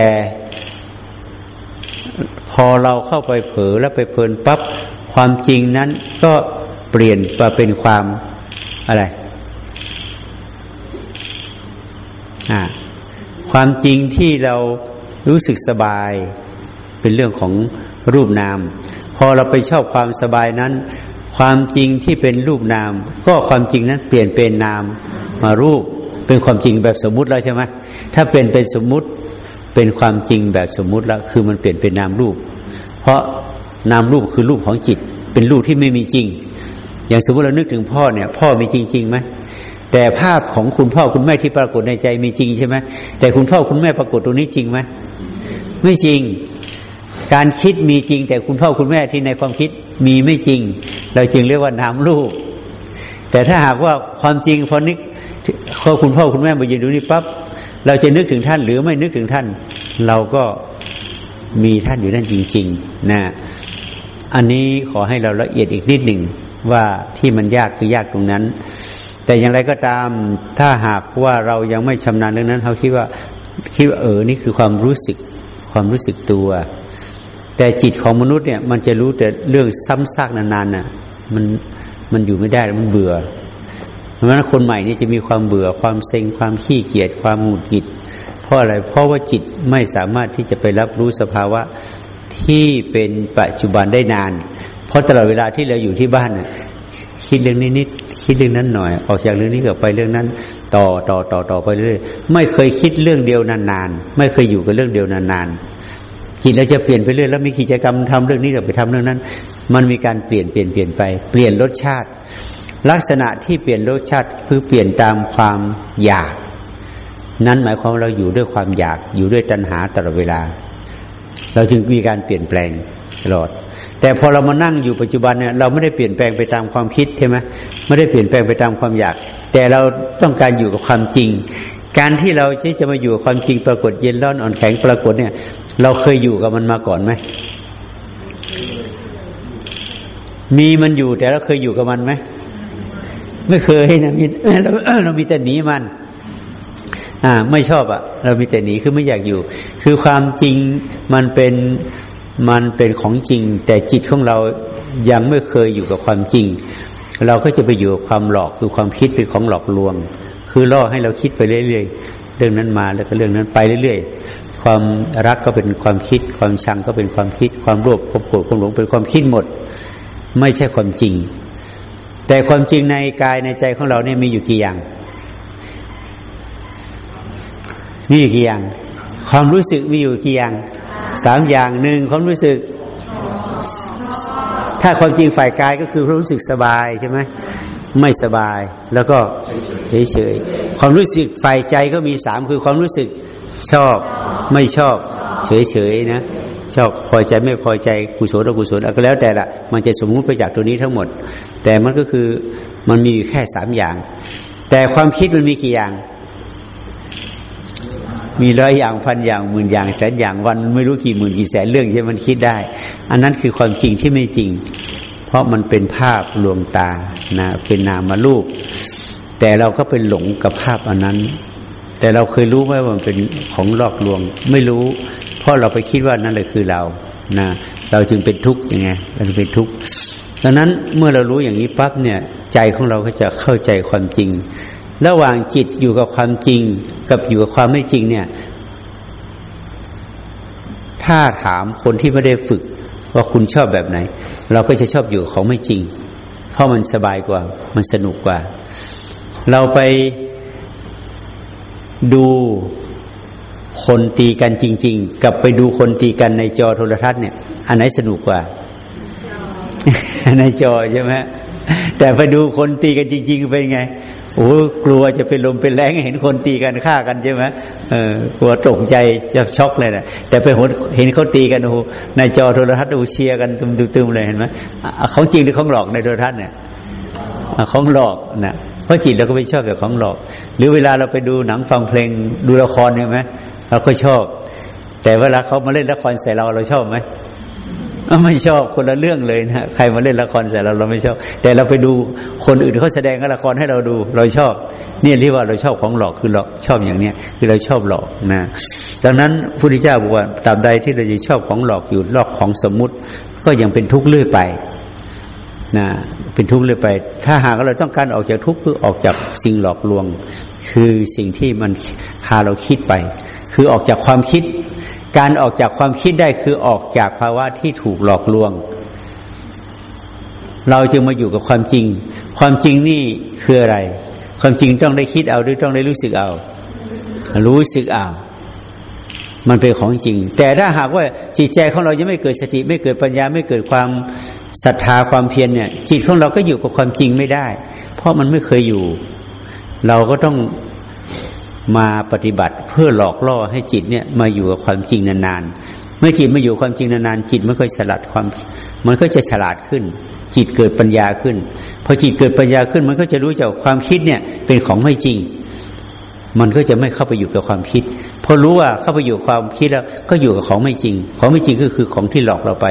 พอเราเข้าไปเผลอแล้วไปเพลินปั๊บความจริงนั้นก็เปลี่ยนมาเป็นความอะไรอ่า ความจริงที่เรารู้สึกสบายเป็นเรื่องของรูปนาม พอเราไปชอบความสบายนั้น ความจริงที่เป็นรูปนาม ก็ความจริงนั้นเปลี่ยนเป็นนามมารูปเป็นความจริงแบบสมมุติแล้วใช่ไหมถ้าเป็นเป็นสมมุติเป็นความจริงแบบสมมุติแล้วคือมันเปลี่ยนเป็นนามรูป เพราะนามรูปคือรูปของจิต เป็นรูปที่ไม่มีจริง อย่างสมมติเรานึกถึงพ่อเนี่ย พ่อมีจริงจริงไหม แต่ภาพของคุณพ่อคุณแม่ที่ปรากฏในใจมีจริงใช่ไหมแต่คุณพ่อคุณแม่ปรากฏตรงนี้จริงไหมไม่จริง การคิดมีจริง แต่คุณพ่อคุณแม่ที่ในความคิดมีไม่จริง เราจึงเรียกว่านามรูปแต่ถ้าหากว่าความจริงพอนึกพอคุณพ่อคุณแม่มายืนดูนี่ปั๊บเราจะนึกถึงท่านหรือไม่นึกถึงท่าน เราก็มีท่านอยู่นั่นจริง ๆ นะ อันนี้ขอให้เราละเอียดอีกนิดหนึ่งว่าที่มันยากคือยากตรงนั้น แต่อย่างไรก็ตามถ้าหากว่าเรายังไม่ชำนาญเรื่องนั้นเขาคิดว่าคิดว่าเออนี่คือความรู้สึกความรู้สึกตัว แต่จิตของมนุษย์เนี่ย มันจะรู้แต่เรื่องซ้ำซากนานๆน่ะ มันมันอยู่ไม่ได้มันเบื่อ เพราะฉะนั้นคนใหม่นี่จะมีความเบื่อความเซ็งความขี้เกียจความหงุดหงิด เพราะอะไร เพราะว่าจิตไม่สามารถที่จะไปรับรู้สภาวะที่เป็นปัจจุบันได้นาน เพราะตลอดเวลาที่เราอยู่ที่บ้าน คิดเรื่องนี้นิดคิดเรื่องนั้นหน่อย ออกจากเรื่องนี้ก็ไปเรื่องนั้น ต่อต่อต่อต่อไปเรื่อยไม่เคยคิดเรื่องเดียวนานๆไม่เคยอยู่กับเรื่องเดียวนานๆจิตเราจะเปลี่ยนไปเรื่อยแล้วมีกิจกรรมทำเรื่องนี้เราไปทำเรื่องนั้น มันมีการเปลี่ยนเปลี่ยนเปลี่ยนไป เปลี่ยนรสชาติ ลักษณะที่เปลี่ยนรสชาติคือเปลี่ยนตามความอยาก นั้นหมายความเราอยู่ด้วยความอยากอยู่ด้วยตัณหาตลอดเวลา เราจึงมีการเปลี่ยนแปลงตลอด แต่พอเรามานั่งอยู่ปัจจุบันเนี่ยเราไม่ได้เปลี่ยนแปลงไปตามความคิดใช่ไหมไม่ได้เปลี่ยนแปลงไปตามความอยาก แต่เราต้องการอยู่กับความจริง การที่เราจะมาอยู่กับความจริงปรากฏเย็นร้อนอ่อนแข็งปรากฏเนี่ย เราเคยอยู่กับมันมาก่อนไหมมีมันอยู่แต่เราเคยอยู่กับมันไหมไม่เคยนะมีเราเรามีแต่หนีมัน อ่า ไม่ชอบอะ่ะ เรามีแต่หนีคือไม่อยากอยู่ คือความจริงมันเป็น มันเป็นของจริง แต่จิตของเรายังไม่เคยอยู่กับความจริง เราก็จะไปอยู่กับความหลอกคือความคิดเป็นของหลอกลวง คือล่อให้เราคิดไปเรื่อยๆเรื่องนั้นมาแล้วก็เรื่องนั้นไปเรื่อยๆ ความรักก็เป็นความคิด ความชังก็เป็นความคิด ความโลภความโกรธความหลงเป็นความคิดหมด ไม่ใช่ความจริง แต่ความจริงในกายในใจของเราเนี่ยมีอยู่กี่อย่างมีอยู่กี่อย่าง ความรู้สึกมีอยู่กี่อย่าง สามอย่างหนึ่งความรู้สึก ถ้าความจริงฝ่ายกายก็คือรู้สึกสบายใช่ไหมไม่สบาย แล้วก็เฉยๆความรู้สึกฝ่ายใจก็มีสามคือความรู้สึกชอบไม่ชอบ เฉยๆนะชอบพอใจไม่พอใจกุศลอกุศลก็แล้วแต่ละมันจะสมมุติไปจากตัวนี้ทั้งหมด แต่มันก็คือมันมีแค่สามอย่าง แต่ความคิดมันมีกี่อย่าง มีร้อยอย่างพันอย่างหมื่นอย่างแสนอย่างวันไม่รู้กี่หมื่นกี่แสนเรื่องที่มันคิดได้ อันนั้นคือความจริงที่ไม่จริง เพราะมันเป็นภาพลวงตานะเป็นนามาลูกแต่เราก็เป็นหลงกับภาพอันนั้น แต่เราเคยรู้ไหมว่ามันเป็นของหลอกลวง ไม่รู้ เพราะเราไปคิดว่านั่นแหละคือเรานะเราจึงเป็นทุกข์ยังไงเราเป็นทุกข์ดังนั้นเมื่อเรารู้อย่างนี้ปั๊บเนี่ย ใจของเราก็จะเข้าใจความจริง ระหว่างจิตอยู่กับความจริง กับอยู่กับความไม่จริงเนี่ย ถ้าถามคนที่ไม่ได้ฝึก ว่าคุณชอบแบบไหน เราก็จะชอบอยู่ของไม่จริง เพราะมันสบายกว่า มันสนุกกว่า เราไปดูคนตีกันจริง ๆ กับไปดูคนตีกันในจอโทรทัศน์เนี่ย อันไหนสนุกกว่า ในจอใช่ไหมแต่ไปดูคนตีกันจริง ๆ เป็นไง โอ้กลัวจะเป็นลมเป็นแรงเห็นคนตีกันฆ่ากันใช่ไหมเออกลัวตกใจจะช็อกเลยนะแต่ไปเห็นเขาตีกันโอ้ในจอโทรทัศน์ดูเชียร์กันตุ้มๆเลยเห็นไหมของจริงหรือของหลอกในโทรทัศน์เนี่ยของหลอกนะเพราะจิตเราก็ไม่ชอบแบบของหลอก หรือเวลาเราไปดูหนังฟังเพลงดูละครเนี่ไหมเราก็ชอบ แต่เวลาเขามาเล่นละครใส่เราเราชอบไหม ไม่ชอบคนละเรื่องเลยนะใครมาเล่นละครใส่เราเราไม่ชอบ แต่เราไปดูคนอื่นเขาแสดงละครให้เราดู เราชอบเนี่ยเรียกว่าเราชอบของหลอกคือเราชอบอย่างเนี้ยคือเราชอบหลอกนะดังนั้นพระพุทธเจ้าบอกว่าตาบใดที่เราจะชอบของหลอกอยู่หลอกของสมมุติ ก็ยังเป็นทุกข์เรื่อยไปนะเป็นทุกข์เลยไป ถ้าหากเราต้องการออกจากทุกข์คือออกจากสิ่งหลอกลวง คือสิ่งที่มันพาเราคิดไป คือออกจากความคิด การออกจากความคิดได้คือออกจากภาวะที่ถูกหลอกลวง เราจึงมาอยู่กับความจริง ความจริงนี่คืออะไร ความจริงต้องได้คิดเอาหรือต้องได้รู้สึกเอา รู้สึกเอา มันเป็นของจริง แต่ถ้าหากว่าจิตใจของเรายังไม่เกิดสติ ไม่เกิดปัญญาไม่เกิดความศรัทธาความเพียรเนี่ย จิตของเราก็อยู่กับความจริงไม่ได้ เพราะมันไม่เคยอยู่ เราก็ต้อง มาปฏิบัติเพื่อหลอกล่อให้จิตเนี่ยมาอยู่กับความจริงนานๆ เมื่อจิตมาอยู่ความจริงนานๆจิตมันก็ฉลาดความ มันก็จะฉลาดขึ้น จิตเกิดปัญญาขึ้นพอจิตเกิดปัญญาขึ้น มันก็จะรู้จากความคิดเนี่ยเป็นของไม่จริง มันก็จะไม่เข้าไปอยู่กับความคิดพอรู้ว่าเข้าไปอยู่ความคิดแล้ว ก็อยู่กับของไม่จริง ของไม่จริงก็คือของที่หลอกเราไป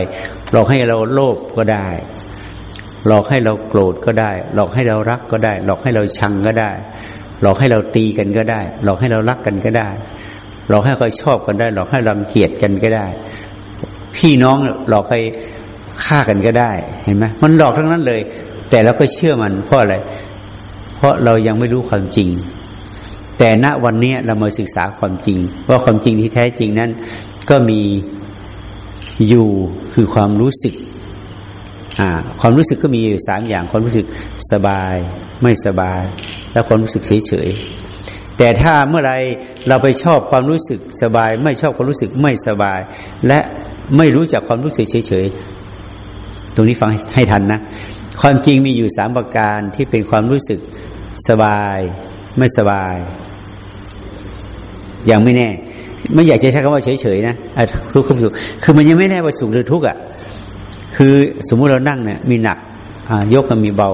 หลอกให้เราโลภก็ได้ หลอกให้เราโกรธก็ได้ หลอกให้เรารักก็ได้ หลอกให้เราชังก็ได้ หลอกให้เราตีกันก็ได้ หลอกให้เรารักกันก็ได้ หลอกให้เราชอบกันได้ หลอกให้รังเกียจกันก็ได้ พี่น้องหลอกให้ฆ่ากันก็ได้เห็นไหมมันหลอกทั้งนั้นเลย แต่เราก็เชื่อมันเพราะอะไร เพราะเรายังไม่รู้ความจริง แต่ณวันนี้เรามาศึกษาความจริง ว่าความจริงที่แท้จริงนั้น ก็มีอยู่คือความรู้สึกความรู้สึกก็มีอยู่สามอย่างความรู้สึกสบาย ไม่สบาย และความรู้สึกเฉยเฉยแต่ถ้าเมื่อไรเราไปชอบความรู้สึกสบาย ไม่ชอบความรู้สึกไม่สบาย และไม่รู้จักความรู้สึกเฉยเฉยตรงนี้ฟังให้ทันนะ ความจริงมีอยู่สามประการที่เป็นความรู้สึกสบาย ไม่สบาย อยังไม่แน่ ไม่อยากจะใช้คำว่าเฉยๆนะทุกข์สุขคือมันยังไม่แน่ว่าสุขหรือทุกข์อะคือสมมุติเรานั่งเนี่ยมีหนักยกกับมีเบา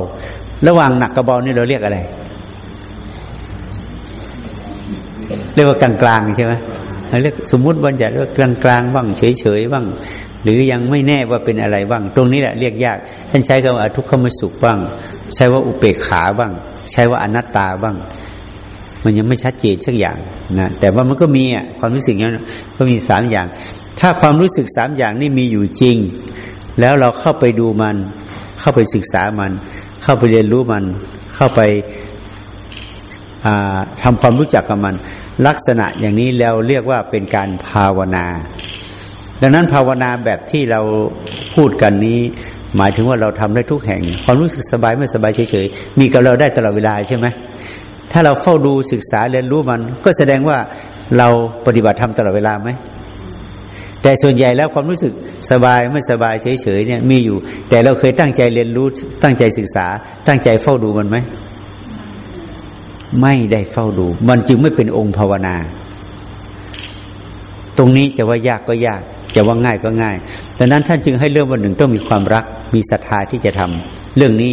ระหว่างหนักกับเบานี่เราเรียกอะไร เรียกว่ากลางๆใช่ไหมเรียกสมมุติบัญญัติว่ากลางๆบ้างเฉยๆบ้าง หรือยังไม่แน่ว่าเป็นอะไรบ้าง ตรงนี้แหละเรียกยาก ท่านใช้คำว่าทุกขมสุขบ้าง ใช้ว่าอุเบกขาบ้าง ใช้ว่าอนัตตาบ้าง มันยังไม่ชัดเจนสักอย่างนะแต่ว่ามันก็มีอะความรู้สึกนั้นก็มีสามอย่าง ถ้าความรู้สึกสามอย่างนี่มีอยู่จริง แล้วเราเข้าไปดูมัน เข้าไปศึกษามัน เข้าไปเรียนรู้มัน เข้าไปทำความรู้จักกับมัน ลักษณะอย่างนี้แล้วเรียกว่าเป็นการภาวนา ดังนั้นภาวนาแบบที่เราพูดกันนี้ หมายถึงว่าเราทำได้ทุกแห่ง ความรู้สึกสบายไม่สบายเฉยๆมีกับเราได้ตลอดเวลาใช่ไหมถ้าเราเข้าดูศึกษาเรียนรู้มัน ก็แสดงว่าเราปฏิบัติทำตลอดเวลาไหมแต่ส่วนใหญ่แล้วความรู้สึกสบายไม่สบายเฉยๆเนี่ยมีอยู่ แต่เราเคยตั้งใจเรียนรู้ตั้งใจศึกษา ตั้งใจเฝ้าดูมันไหม ไม่ได้เฝ้าดู มันจึงไม่เป็นองค์ภาวนา ตรงนี้จะว่ายากก็ยาก จะว่าง่ายก็ง่ายดังนั้นท่านจึงให้เรื่องวันหนึ่งต้องมีความรัก มีศรัทธาที่จะทำเรื่องนี้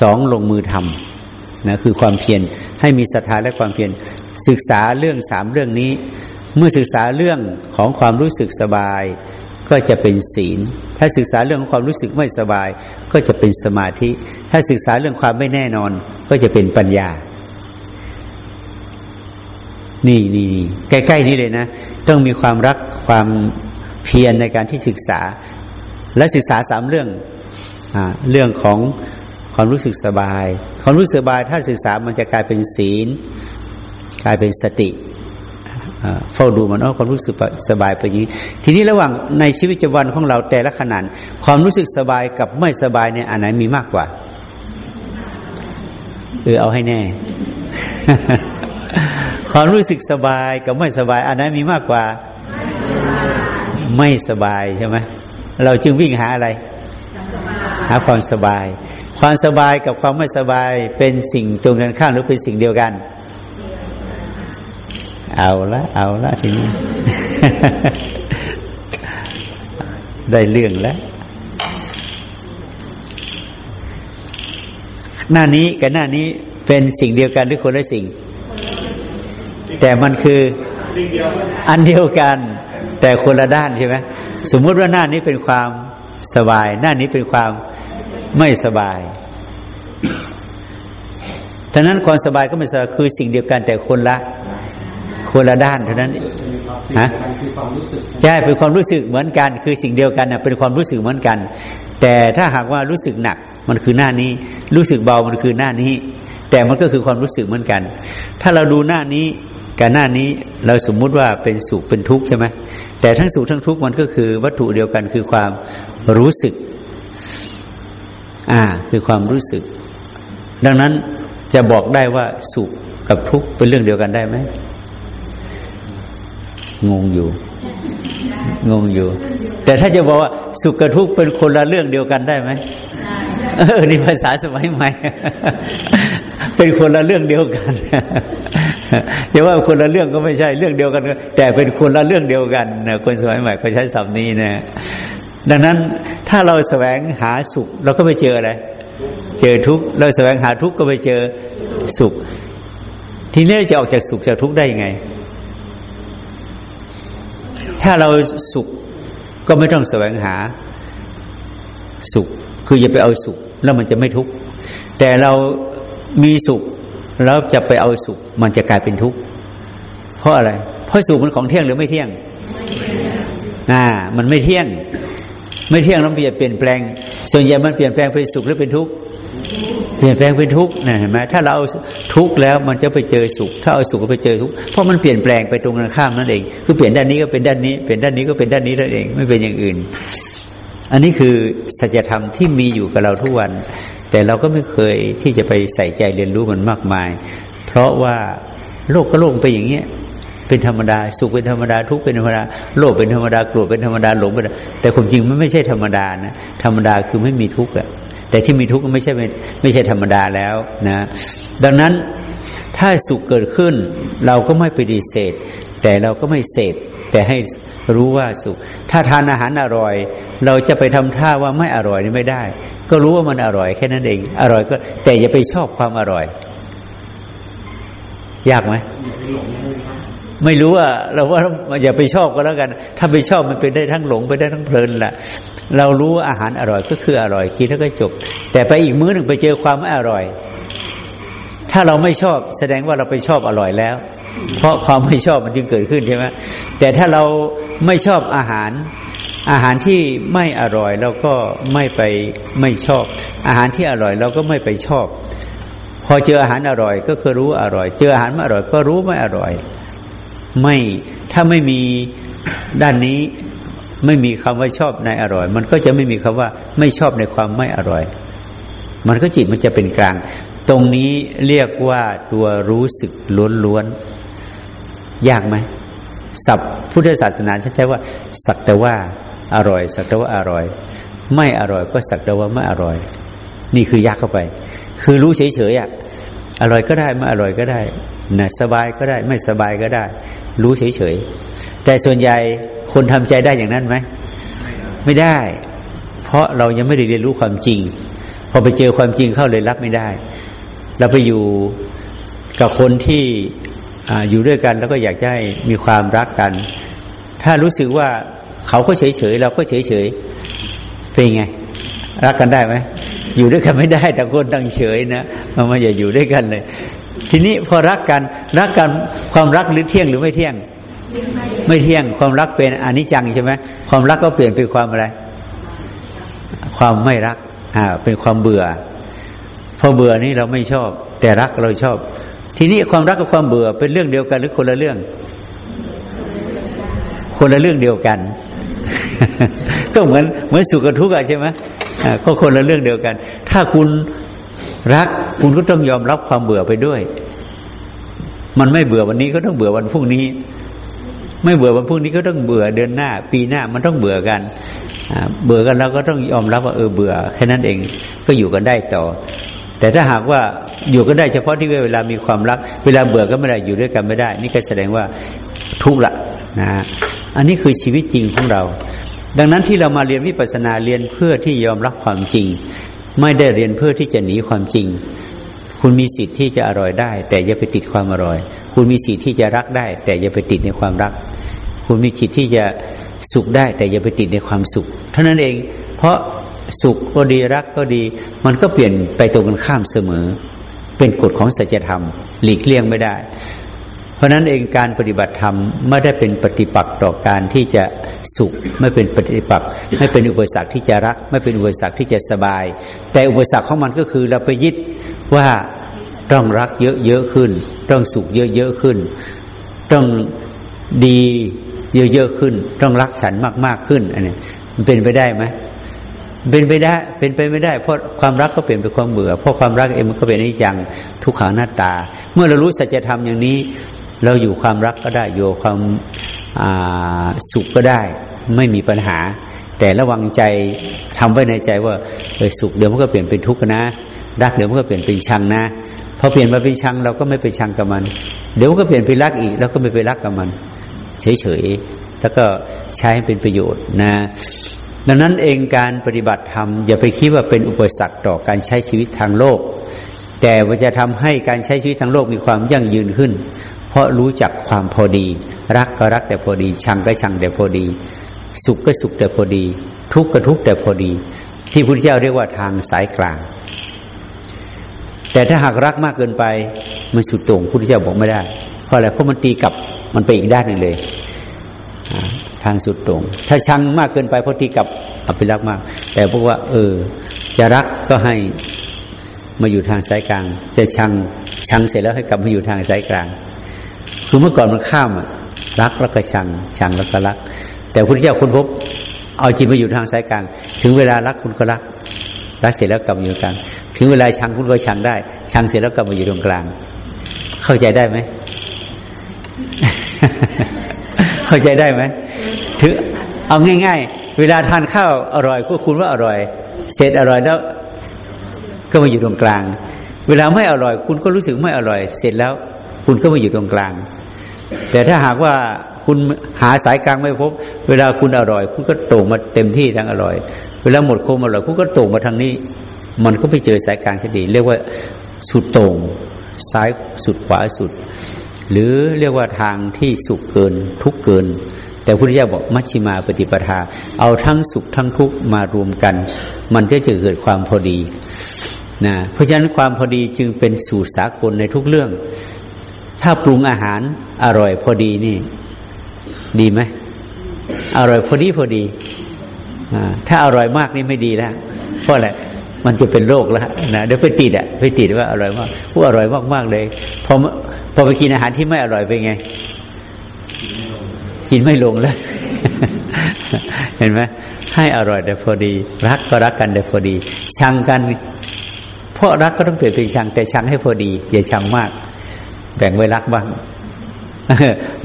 สองลงมือทำนะคือความเพียรให้มีศรัทธาและความเพียรศึกษาเรื่องสามเรื่องนี้ เมื่อศึกษาเรื่องของความรู้สึกสบายก็จะเป็นศีล ถ้าศึกษาเรื่องของความรู้สึกไม่สบาย ก็จะเป็นสมาธิ ถ้าศึกษาเรื่องความไม่แน่นอน ก็จะเป็นปัญญา นี่นี่ใกล้ๆนี้เลยนะ ต้องมีความรักความเพียรในการที่ศึกษา และศึกษาสามเรื่องอเรื่องของความรู้สึกสบาย ความรู้สึกสบายถ้าศึกษามันจะกลายเป็นศีล กลายเป็นสติเฝ้าดูมันว่าความรู้สึกสบายไปนี้ ทีนี้ระหว่างในชีวิตประจำวันของเราแต่ละขนาดความรู้สึกสบายกับไม่สบายเนี่ยอันไหนมีมากกว่าเออเอาให้แน่ ความรู้สึกสบายกับไม่สบาย อันไหนมีมากกว่า ไม่สบายใช่ไหมเราจึงวิ่งหาอะไร หาความสบาย ความสบายกับความไม่สบายเป็นสิ่งตรงกันข้ามหรือเป็นสิ่งเดียวกัน เอาละเอาละทีนี้ ได้เรื่องแล้ว หน้านี้กับหน้านี้เป็นสิ่งเดียวกันหรือคนละสิ่ง แต่มันคืออันเดียวกัน แต่คนละด้านใช่ไหมสมมุติว่าหน้านี้เป็นความสบาย หน้านี้เป็นความไม่สบายฉะนั้นความสบายก็ไม่สบายคือสิ่งเดียวกันแต่คนละ คนละด้านเท่านั้นฮะใช่เป็นความรู้สึกเหมือนกัน คือสิ่งเดียวกันเป็นความรู้สึกเหมือนกัน แต่ถ้าหากว่ารู้สึกหนักมันคือหน้านี้ รู้สึกเบามันคือหน้านี้ แต่มันก็คือความรู้สึกเหมือนกัน ถ้าเราดูหน้านี้ กับหน้านี้เราสมมุติว่าเป็นสุขเป็นทุกข์ใช่ไหมแต่ทั้งสุขทั้งทุกข์มันก็คือวัตถุเดียวกันคือความรู้สึก อ่า คือความรู้สึก ดังนั้นจะบอกได้ว่าสุขกับทุกข์เป็นเรื่องเดียวกันได้ไหมงงอยู่ งงอยู่ แต่ถ้าจะบอกว่า สุขกับทุกข์เป็นคนละเรื่องเดียวกันได้ไหมเออนี่ภาษาสมัยใหม่เป็นคนละเรื่องเดียวกัน จะว่าคนละเรื่องก็ไม่ใช่เรื่องเดียวกัน แต่เป็นคนละเรื่องเดียวกันนะคนสมัยใหม่เขาใช้ศัพท์นี้นะ ดังนั้นถ้าเราแสวงหาสุข เราก็ไปเจออะไรเจอทุกข์เราแสวงหาทุกข์ก็ไปเจอสุข ทีนี้จะออกจากสุขจากทุกข์ได้ยังไง ถ้าเราสุขก็ไม่ต้องแสวงหาสุข คืออย่าไปเอาสุข แล้วมันจะไม่ทุกข์แต่เรามีสุข แล้วจะไปเอาสุขมันจะกลายเป็นทุกข์เพราะอะไร เพราะสุขมันของเที่ยงหรือไม่เที่ยงอ่า มันไม่เที่ยง ไม่เที่ยงแล้วเปลี่ยนเปลี่ยนแปลง ส่วนใหญ่มันเปลี่ยนแปลงเป็นสุขหรือเป็นทุกข์เปลี่ยนแปลงเป็นทุกข์นะเห็นไหมถ้าเราทุกข์แล้วมันจะไปเจอสุข ถ้าเอาสุขก็ไปเจอทุกข์เพราะมันเปลี่ยนแปลงไปตรงกันข้ามนั่นเอง คือเปลี่ยนด้านนี้ก็เป็นด้านนี้ เปลี่ยนด้านนี้ก็เป็นด้านนี้นั่นเอง ไม่เป็นอย่างอื่น อันนี้คือสัจธรรมที่มีอยู่กับเราทุกวัน แต่เราก็ไม่เคยที่จะไปใส่ใจเรียนรู้มันมากมาย เพราะว่าโลกก็โลกไปอย่างเงี้ยเป็นธรรมดาสุขเป็นธรรมดาทุกข์เป็นธรรมดาโลภเป็นธรรมดาโกรธเป็นธรรมดาหลงเป็นแต่ความจริงมันไม่ใช่ธรรมดานะธรรมดาคือไม่มีทุกข์อะแต่ที่มีทุกข์ก็ไม่ใช่ไม่ใช่ธรรมดาแล้วนะ ดังนั้นถ้าสุขเกิดขึ้น เราก็ไม่ปฏิเสธ แต่เราก็ไม่เสพแต่ให้รู้ว่าสุข ถ้าทานอาหารอร่อย เราจะไปทำท่าว่าไม่อร่อยนี่ไม่ได้ ก็รู้ว่ามันอร่อยแค่นั้นเอง อร่อยก็ แต่อย่าไปชอบความอร่อย ยากไหมไม่รู้ว่า เราว่าอย่าไปชอบก็แล้วกัน ถ้าไปชอบมันเป็นได้ทั้งหลงไปได้ทั้งเพลินแหละเรารู้ว่าอาหารอร่อยก็คืออร่อยกินแล้วก็จบ แต่ไปอีกมื้อหนึ่งไปเจอความไม่อร่อย ถ้าเราไม่ชอบแสดงว่าเราไปชอบอร่อยแล้ว เพราะความไม่ชอบมันจึงเกิดขึ้นใช่ไหมแต่ถ้าเราไม่ชอบอาหาร อาหารที่ไม่อร่อยเราก็ไม่ไปไม่ชอบ อาหารที่อร่อยเราก็ไม่ไปชอบ พอเจออาหารอร่อยก็คือรู้อร่อย เจออาหารไม่อร่อยก็รู้ไม่อร่อย ไม่ถ้าไม่มีด้านนี้ไม่มีคำว่าชอบในอร่อย มันก็จะไม่มีคำว่าไม่ชอบในความไม่อร่อย มันก็จิตมันจะเป็นกลาง ตรงนี้เรียกว่าตัวรู้สึกล้วนๆยากไหมศัพท์พุทธศาสนาใช้ว่า สักแต่ว่า อร่อยสักแต่ว่าอร่อย ไม่อร่อยก็สักแต่ว่าไม่อร่อย นี่คือยากเข้าไป คือรู้เฉยๆอะอร่อยก็ได้ไม่อร่อยก็ได้นะสบายก็ได้ ไม่สบายก็ได้ รู้เฉยๆแต่ส่วนใหญ่คนทำใจได้อย่างนั้นไหมไม่ได้ เพราะเรายังไม่ได้เรียนรู้ความจริง พอไปเจอความจริงเข้าเลยรับไม่ได้ เราไปอยู่กับคนที่ออยู่ด้วยกันแล้วก็อยากให้มีความรักกัน ถ้ารู้สึกว่า เขาก็เฉยเฉยเราก็เฉยเฉยเป็นไง รักกันได้ไหมอยู่ด้วยกันไม่ได้ต่างคนตั้งเฉยนะมันมาอย่าอยู่ด้วยกันเลย ทีนี้พอรักกันรักกันความรักหรือเที่ยงหรือไม่เที่ยง ไม่เที่ยงความรักเป็นอนิจจังใช่ไหมความรักก็เปลี่ยนเป็นความอะไร ความไม่รักอ่าเป็นความเบื่อ พอเบื่อนี่เราไม่ชอบ แต่รักเราชอบ ทีนี้ความรักกับความเบื่อเป็นเรื่องเดียวกันหรือคนละเรื่อง คนละเรื่องเดียวกัน ก็เหมือนเหมือนสุขกับทุกข์ใช่ไหมก็คนละเรื่องเดียวกัน ถ้าคุณรักคุณก็ต้องยอมรับความเบื่อไปด้วย มันไม่เบื่อวันนี้ก็ต้องเบื่อวันพรุ่งนี้ ไม่เบื่อวันพรุ่งนี้ก็ต้องเบื่อเดือนหน้า ปีหน้ามันต้องเบื่อกันเบื่อกันเราก็ต้องยอมรับว่าเออเบื่อแค่นั้นเองก็อยู่กันได้ต่อ แต่ถ้าหากว่าอยู่กันได้เฉพาะที่เวลามีความรัก เวลาเบื่อก็ไม่ได้อยู่ด้วยกันไม่ได้ นี่ก็แสดงว่าทุกข์ละนะอันนี้คือชีวิตจริงของเรา ดังนั้นที่เรามาเรียนวิปัสสนาเรียนเพื่อที่ยอมรับความจริง ไม่ได้เรียนเพื่อที่จะหนีความจริง คุณมีสิทธิ์ที่จะอร่อยได้ แต่อย่าไปติดความอร่อย คุณมีสิทธิ์ที่จะรักได้ แต่อย่าไปติดในความรัก คุณมีสิทธิ์ที่จะสุขได้ แต่อย่าไปติดในความสุข เท่านั้นเอง เพราะสุขก็ดีรักก็ดี มันก็เปลี่ยนไปตรงกันข้ามเสมอ เป็นกฎของสัจธรรม หลีกเลี่ยงไม่ได้ เพราะนั้นเองการปฏิบัติธรรมไม่ได้เป็นปฏิปักษ์ต่อการที่จะ สุข ไม่เป็นปฏิปักษ์ไม่เป็นอุปสรรคที่จะรัก ไม่เป็นอุปสรรคที่จะสบาย แต่อุปสรรคของมันก็คือเราไปยึดว่าต้องรักเยอะๆขึ้น ต้องสุขเยอะๆขึ้น ต้องดีเยอะๆขึ้น ต้องรักฉันมากๆขึ้นอันนี้มันเป็นไปได้ไหมเป็นไปได้ เป็นไปไม่ได้ เพราะความรักก็เปลี่ยนเป็นความเบื่อ เพราะความรักเองมันก็เป็นอนิจจังทุกขังหน้าตา เมื่อเรารู้สัจธรรมอย่างนี้ เราอยู่ความรักก็ได้ อยู่ความ สุขก็ได้ไม่มีปัญหา แต่ระวังใจทำไว้ในใจว่าเออสุขเดี๋ยวมันก็เปลี่ยนเป็นทุกข์นะรักเดี๋ยวมันก็เปลี่ยนเป็นชังนะพอเปลี่ยนมาเป็นชังเราก็ไม่ไปชังกับมัน เดี๋ยวมันก็เปลี่ยนเป็นรักอีกแล้วก็ไม่ไปรักกับมัน เฉยๆแล้วก็ใช้เป็นประโยชน์นะ ดังนั้นเองการปฏิบัติธรรมอย่าไปคิดว่าเป็นอุปสรรคต่อการใช้ชีวิตทางโลก แต่ว่าจะทำให้การใช้ชีวิตทางโลกมีความยั่งยืนขึ้น เพราะรู้จักความพอดี รักก็รักแต่พอดี ชังก็ชังแต่พอดี สุขก็สุขแต่พอดี ทุกข์ก็ทุกข์แต่พอดี ที่พุทธเจ้าเรียกว่าทางสายกลาง แต่ถ้าหากรักมากเกินไปมันสุดโต่งพุทธเจ้าบอกไม่ได้ เพราะอะไรเพราะมันตีกลับมันไปอีกด้านหนึ่งเลยทางสุดตรง ถ้าชังมากเกินไปพอทีกับอภิรักษ์มาก แต่พวกว่า เออ จะรักก็ให้มาอยู่ทางสายกลาง จะชังชังเสร็จแล้วให้กลับมาอยู่ทางสายกลาง คือเมื่อก่อนมันข้ามรักแล้วก็ชัง ชังแล้วก็รัก แต่พระพุทธเจ้าคุณพบ เอาจิตมาอยู่ทางสายกลาง ถึงเวลารักคุณก็รัก รักเสร็จแล้วกลับมาอยู่กลาง ถึงเวลาชังคุณก็ชังได้ ชังเสร็จแล้วกลับมาอยู่ตรงกลาง เข้าใจได้ไหม เข้าใจได้ไหมถือเอาง่าย ๆ เวลาทานข้าวอร่อยก็คุณว่าอร่อย เสร็จอร่อยแล้ว ก็มาอยู่ตรงกลาง เวลาไม่อร่อย คุณก็รู้สึกไม่อร่อย เสร็จแล้ว คุณก็มาอยู่ตรงกลาง แต่ถ้าหากว่าคุณหาสายกลางไม่พบ เวลาคุณอร่อย คุณก็ต่งมาเต็มที่ทางอร่อย เวลาหมดโคมอร่อยคุณก็ต่งมาทางนี้ มันก็ไปเจอสายกลางที่ดี เรียกว่าสุดต่งซ้ายสุดขวาสุด หรือเรียกว่าทางที่สุขเกิน ทุกเกิน แต่พุทธิยถาบอกมัชชิมาปฏิปทา เอาทั้งสุขทั้งทุกมารวมกัน มันก็จะเกิดความพอดีนะเพราะฉะนั้นความพอดีจึงเป็นสูตรสากลในทุกเรื่อง ถ้าปรุงอาหารอร่อยพอดีนี่ ดีไหมอร่อยพอดีพอดีถ้าอร่อยมากนี่ไม่ดีแล้วเพราะอะไรมันจะเป็นโรคแล้วนะเดี๋ยวไปติดอะไปติดว่าอร่อยมากผู้อร่อยมากมากเลยพอพอไปกินอาหารที่ไม่อร่อยเป็นไง กินไม่ลงเลย เห็นไหมให้อร่อยแต่พอดี รักก็รักกันแต่พอดี ชังกัน เพราะรักก็ต้องเปลี่ยนเป็นชังแต่ชังให้พอดี อย่าชังมาก แบ่งไว้รักบ้าง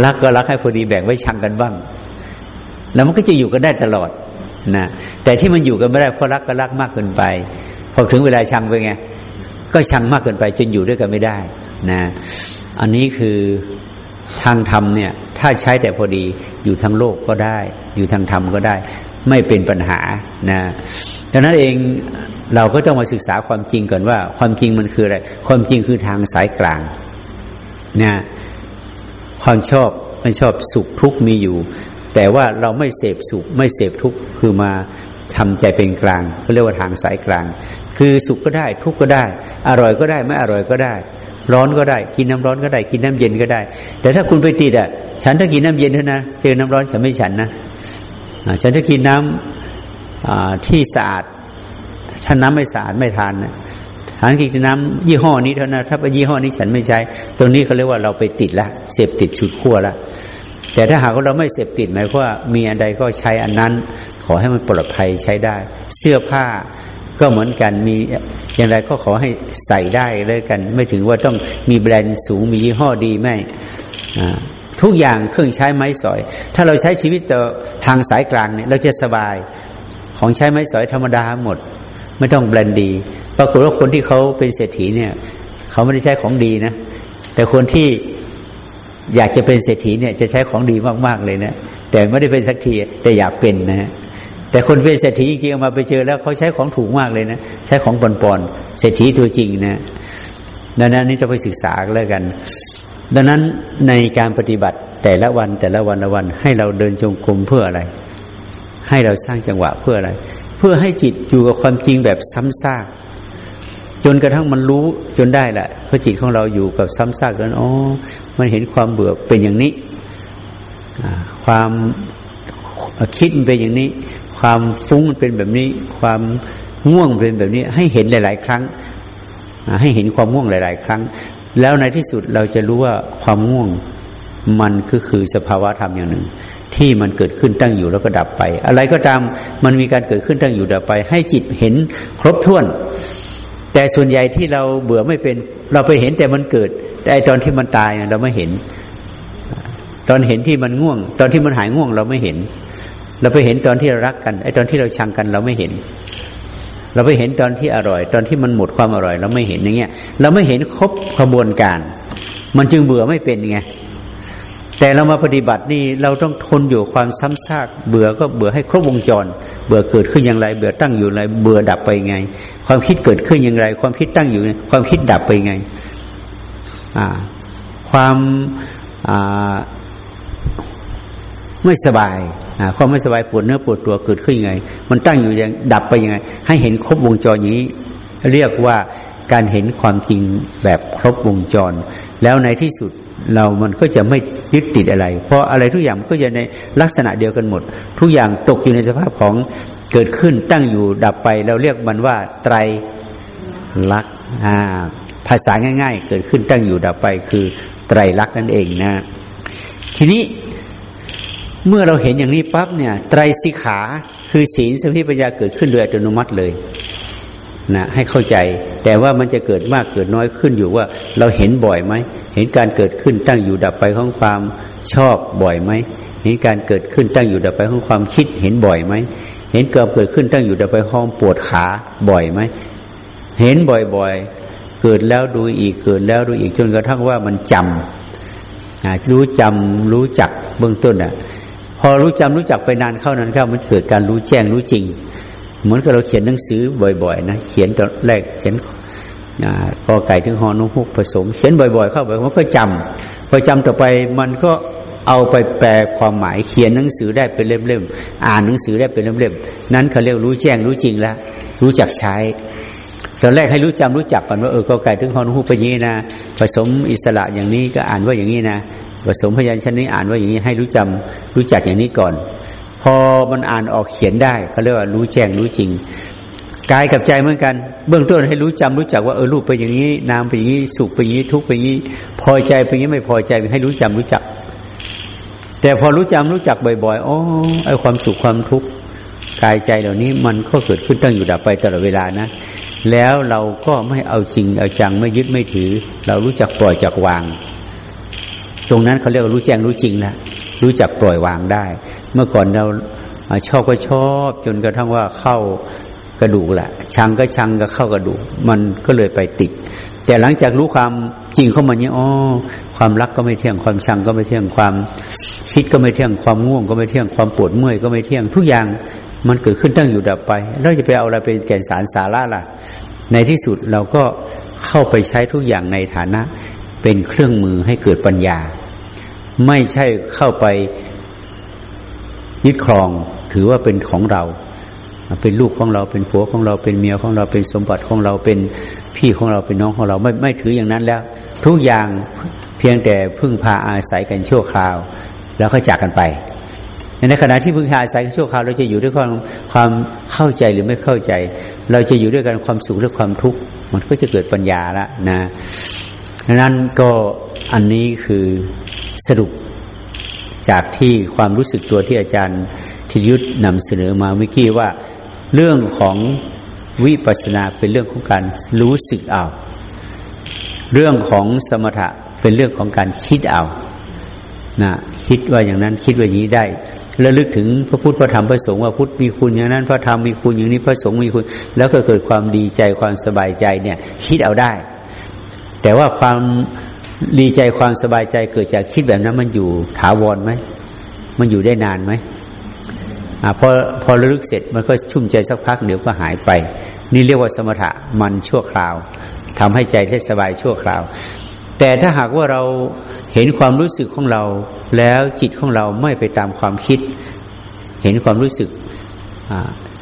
รักก็รักให้พอดีแบ่งไว้ชังกันบ้าง แล้วมันก็จะอยู่กันได้ตลอดนะแต่ที่มันอยู่กันไม่ได้เพราะรักก็รักมากเกินไป พอถึงเวลาชังไปไงก็ชังมากเกินไป จนอยู่ด้วยกันไม่ได้นะอันนี้คือทางธรรมเนี่ย ถ้าใช้แต่พอดีอยู่ทางโลกก็ได้ อยู่ทางธรรมก็ได้ ไม่เป็นปัญหานะดังนั้นเองเราก็ต้องมาศึกษาความจริงก่อนว่า ความจริงมันคืออะไร ความจริงคือทางสายกลาง นะความชอบไม่ชอบสุขทุกข์มีอยู่ แต่ว่าเราไม่เสพสุขไม่เสพทุกข์คือมาทำใจเป็นกลางเขาเรียกว่าทางสายกลาง คือสุขก็ได้ ทุกข์ก็ได้ อร่อยก็ได้ไม่อร่อยก็ได้ ร้อนก็ได้ กินน้ำร้อนก็ได้ กินน้ำเย็นก็ได้ แต่ถ้าคุณไปติดอะ ฉันถ้ากินน้ำเย็นเท่านะเจอน้ำร้อนฉันไม่ฉันนะฉันถ้ากินน้ำที่สะอาดถ้าน้ำไม่สะอาดไม่ทานนะทานกินน้ำยี่ห้อนี้เท่านั้นถ้าไปยี่ห้อนี้ฉันไม่ใช้ ตรงนี้เขาเรียกว่าเราไปติดละเสพติดชุดขั้วละแต่ถ้าหากว่าเราไม่เสพติดหมายความว่ามีอันใดก็ใช้อันนั้น ขอให้มันปลอดภัยใช้ได้ เสื้อผ้าก็เหมือนกันมีอย่างไรก็ขอให้ใส่ได้เลยกัน ไม่ถึงว่าต้องมีแบรนด์สูงมียี่ห้อดีไม่ทุกอย่างเครื่องใช้ไม้สอย ถ้าเราใช้ชีวิตต่อทางสายกลางเนี่ยเราจะสบายของใช้ไม้สอยธรรมดาหมด ไม่ต้องแบรนด์ดี ปรากฏว่าคนที่เขาเป็นเศรษฐีเนี่ย เขาไม่ได้ใช้ของดีนะ แต่คนที่อยากจะเป็นเศรษฐีเนี่ย จะใช้ของดีมากๆเลยนะแต่ไม่ได้เป็นสักทีแต่อยากเป็นนะฮะแต่คนเป็นเศรษฐีจริงๆมาไปเจอแล้วเขาใช้ของถูกมากเลยนะใช้ของปอนๆเศรษฐีตัวจริงนะดังนั้นนี่จะไปศึกษาแล้วกัน ดังนั้นในการปฏิบัติแต่ละวันแต่ละวันละวัน ให้เราเดินจงกรมเพื่ออะไร ให้เราสร้างจังหวะเพื่ออะไร เพื่อให้จิตอยู่กับความจริงแบบซ้ำซาก จนกระทั่งมันรู้จนได้แหละเพราะจิตของเราอยู่กับซ้ำซากแล้วอ๋อมันเห็นความเบื่อเป็นอย่างนี้ความคิดมันเป็นอย่างนี้ ความฟุ้งมันเป็นแบบนี้ ความง่วงเป็นแบบนี้ ให้เห็นหลาย ๆ ครั้ง ให้เห็นความง่วงหลาย ๆ ครั้ง แล้วในที่สุดเราจะรู้ว่าความง่วงมันก็คือสภาวะธรรมอย่างหนึ่ง ที่มันเกิดขึ้นตั้งอยู่แล้วก็ดับไป อะไรก็ตามมันมีการเกิดขึ้นตั้งอยู่ดับไป ให้จิตเห็นครบถ้วน แต่ส่วนใหญ่ที่เราเบื่อไม่เป็น เราไปเห็นแต่มันเกิด แต่ตอนที่มันตายเราไม่เห็น ตอนเห็นที่มันง่วง ตอนที่มันหายง่วงเราไม่เห็น เราไปเห็นตอนที่เรารักกันไอ้ตอนที่เราชังกันเราไม่เห็น เราไปเห็นตอนที่อร่อย ตอนที่มันหมดความอร่อย เราไม่เห็นอย่างเงี้ย เราไม่เห็นครบกระบวนการ มันจึงเบื่อไม่เป็นไงแต่เรามาปฏิบัตินี่เราต้องทนอยู่ความซ้ำซากเบื่อก็เบื่อให้ครบวงจร เบื่อเกิดขึ้นอย่างไร เบื่อตั้งอยู่อะไร เบื่อดับไปไง ความคิดเกิดขึ้นอย่างไร ความคิดตั้งอยู่ความคิดดับไปไง อ่า ความอ่าไม่สบายความไม่สบายปวดเนื้อปวดตัวเกิดขึ้นยังไง มันตั้งอยู่ยังดับไปยังไง ให้เห็นครบวงจรอย่างนี้ เรียกว่าการเห็นความจริงแบบครบวงจร แล้วในที่สุดเรามันก็จะไม่ยึดติดอะไร เพราะอะไรทุกอย่างก็จะในลักษณะเดียวกันหมด ทุกอย่างตกอยู่ในสภาพของ เกิดขึ้นตั้งอยู่ดับไป เราเรียกมันว่า ไตรลักษณ์ภาษาง่าย ๆ เกิดขึ้นตั้งอยู่ดับไปคือไตรลักษณ์นั่นเองนะ ทีนี้เมื่อเราเห็นอย่างนี้ปั๊บเนี่ย ไตรสิขาคือศีลสมาธิปัญญาเกิดขึ้นโดยอัตโนมัติเลยนะให้เข้าใจ แต่ว่ามันจะเกิดมากเกิดน้อยขึ้นอยู่ว่า เราเห็นบ่อยไหมเห็นการเกิดขึ้นตั้งอยู่ดับไปของความชอบบ่อยไหมเห็นการเกิดขึ้นตั้งอยู่ดับไปของความคิดเห็นบ่อยไหม เห็นเกิดเกิดขึ้นตั้งอยู่ดับไปของปวดขาบ่อยไหมเห็นบ่อยๆ เกิดแล้วดูอีกเกิดแล้วดูอีกจนกระทั่งว่ามันจำรู้จำรู้จักเบื้องต้นอะ พอรู้จำรู้จักไปนานเข้านั้นเข้ามันเกิดการรู้แจ้งรู้จริง เหมือนกับเราเขียนหนังสือบ่อย ๆ นะเขียนตอนแรกเขียนพอไก่ถึงหอนุฮุกผสม เขียนบ่อย ๆ เข้าไปมันก็จำพอจำต่อไปมันก็ เอาไปแปลความหมายเขียนหนังสือได้เป็นเล่มๆอ่านหนังสือได้เป็นเล่มๆนั้นเขาเรียกรู้แจ้งรู้จริงแล้วรู้จักใช้ตอนแรกให้รู้จำรู้จักก่อนว่าเออกอไก่ถึงฮอนุฮุกเป็นอย่างนี้นะผสมอิสระอย่างนี้ก็อ่านว่าอย่างนี้นะผสมพยัญชนะนี้อ่านว่าอย่างนี้ให้รู้จำรู้จักอย่างนี้ก่อน พอมันอ่านออกเขียนได้เขาเรียกว่ารู้แจ้งรู้จริงกายกับใจเหมือนกัน เบื้องต้นให้รู้จำรู้จักว่าเออรูปเป็นอย่างนี้นามเป็นอย่างนี้สุขเป็นอย่างนี้ทุกข์เป็นอย่างนี้พอใจเป็นอย่างนี้ไม่พอใจให้รู้จำรู้จัก แต่พอรู้จำรู้จักบ่อยๆ อ๋อ ไอความสุขความทุกข์กายใจเหล่านี้มันก็เกิดขึ้นตั้งอยู่ดับไปตลอดเวลานะ แล้วเราก็ไม่เอาจริงเอาจังไม่ยึดไม่ถือ เรารู้จักปล่อยจักวาง ตรงนั้นเขาเรียกว่ารู้แจ้งรู้จริงนะรู้จักปล่อยวางได้ เมื่อก่อนเราชอบก็ชอบ จนกระทั่งว่าเข้ากระดูกแหละชังก็ชังก็เข้ากระดูก มันก็เลยไปติด แต่หลังจากรู้ความจริงเข้ามาเนี้ยอ๋อความรักก็ไม่เที่ยงความชังก็ไม่เที่ยงความ พิษก็ไม่เที่ยงความง่วงก็ไม่เที่ยงความปวดเมื่อยก็ไม่เที่ยงทุกอย่างมันเกิดขึ้นตั้งอยู่ดับไปเราจะไปเอาอะไรเป็นแก่นสารสาระล่ะ ในที่สุดเราก็เข้าไปใช้ทุกอย่างในฐานะ เป็นเครื่องมือให้เกิดปัญญา ไม่ใช่เข้าไปยึดครองถือว่าเป็นของเรา เป็นลูกของเราเป็นผัวของเราเป็นเมียของเราเป็นสมบัติของเราเป็นพี่ของเราเป็นน้องของเราไม่ไม่ถืออย่างนั้นแล้ว ทุกอย่างเพียงแต่พึ่งพาอาศัยกันชั่วคราว แล้วก็จากกันไป ในขณะที่พึ่งพาอาศัยชั่วคราวเราจะอยู่ด้วยความความเข้าใจหรือไม่เข้าใจ เราจะอยู่ด้วยกันความสุขหรือความทุกข์มันก็จะเกิดปัญญาละนะนั้นก็อันนี้คือสรุปจากที่ความรู้สึกตัวที่อาจารย์ทิยุทธนำเสนอมาเมื่อกี้ว่าเรื่องของวิปัสสนาเป็นเรื่องของการรู้สึกเอา เรื่องของสมถะเป็นเรื่องของการคิดเอานะ คิดว่าอย่างนั้นคิดว่าอย่างนี้ได้แล้วลึกถึงพระพุทธพระธรรมพระสงฆ์ว่าพุทธมีคุณอย่างนั้น พระธรรมมีคุณอย่างนี้พระสงฆ์มีคุณ แล้วก็เกิดความดีใจความสบายใจเนี่ย คิดเอาได้ แต่ว่าความดีใจความสบายใจเกิดจากคิดแบบนั้นมันอยู่ถาวรไหมมันอยู่ได้นานไหมอ่าพอพอระลึกเสร็จมันก็ชุ่มใจสักพักเดี๋ยวก็หายไป นี่เรียกว่าสมถะมันชั่วคราวทำให้ใจได้สบายชั่วคราว แต่ถ้าหากว่าเราเห็นความรู้สึกของเรา แล้วจิตของเราไม่ไปตามความคิด เห็นความรู้สึก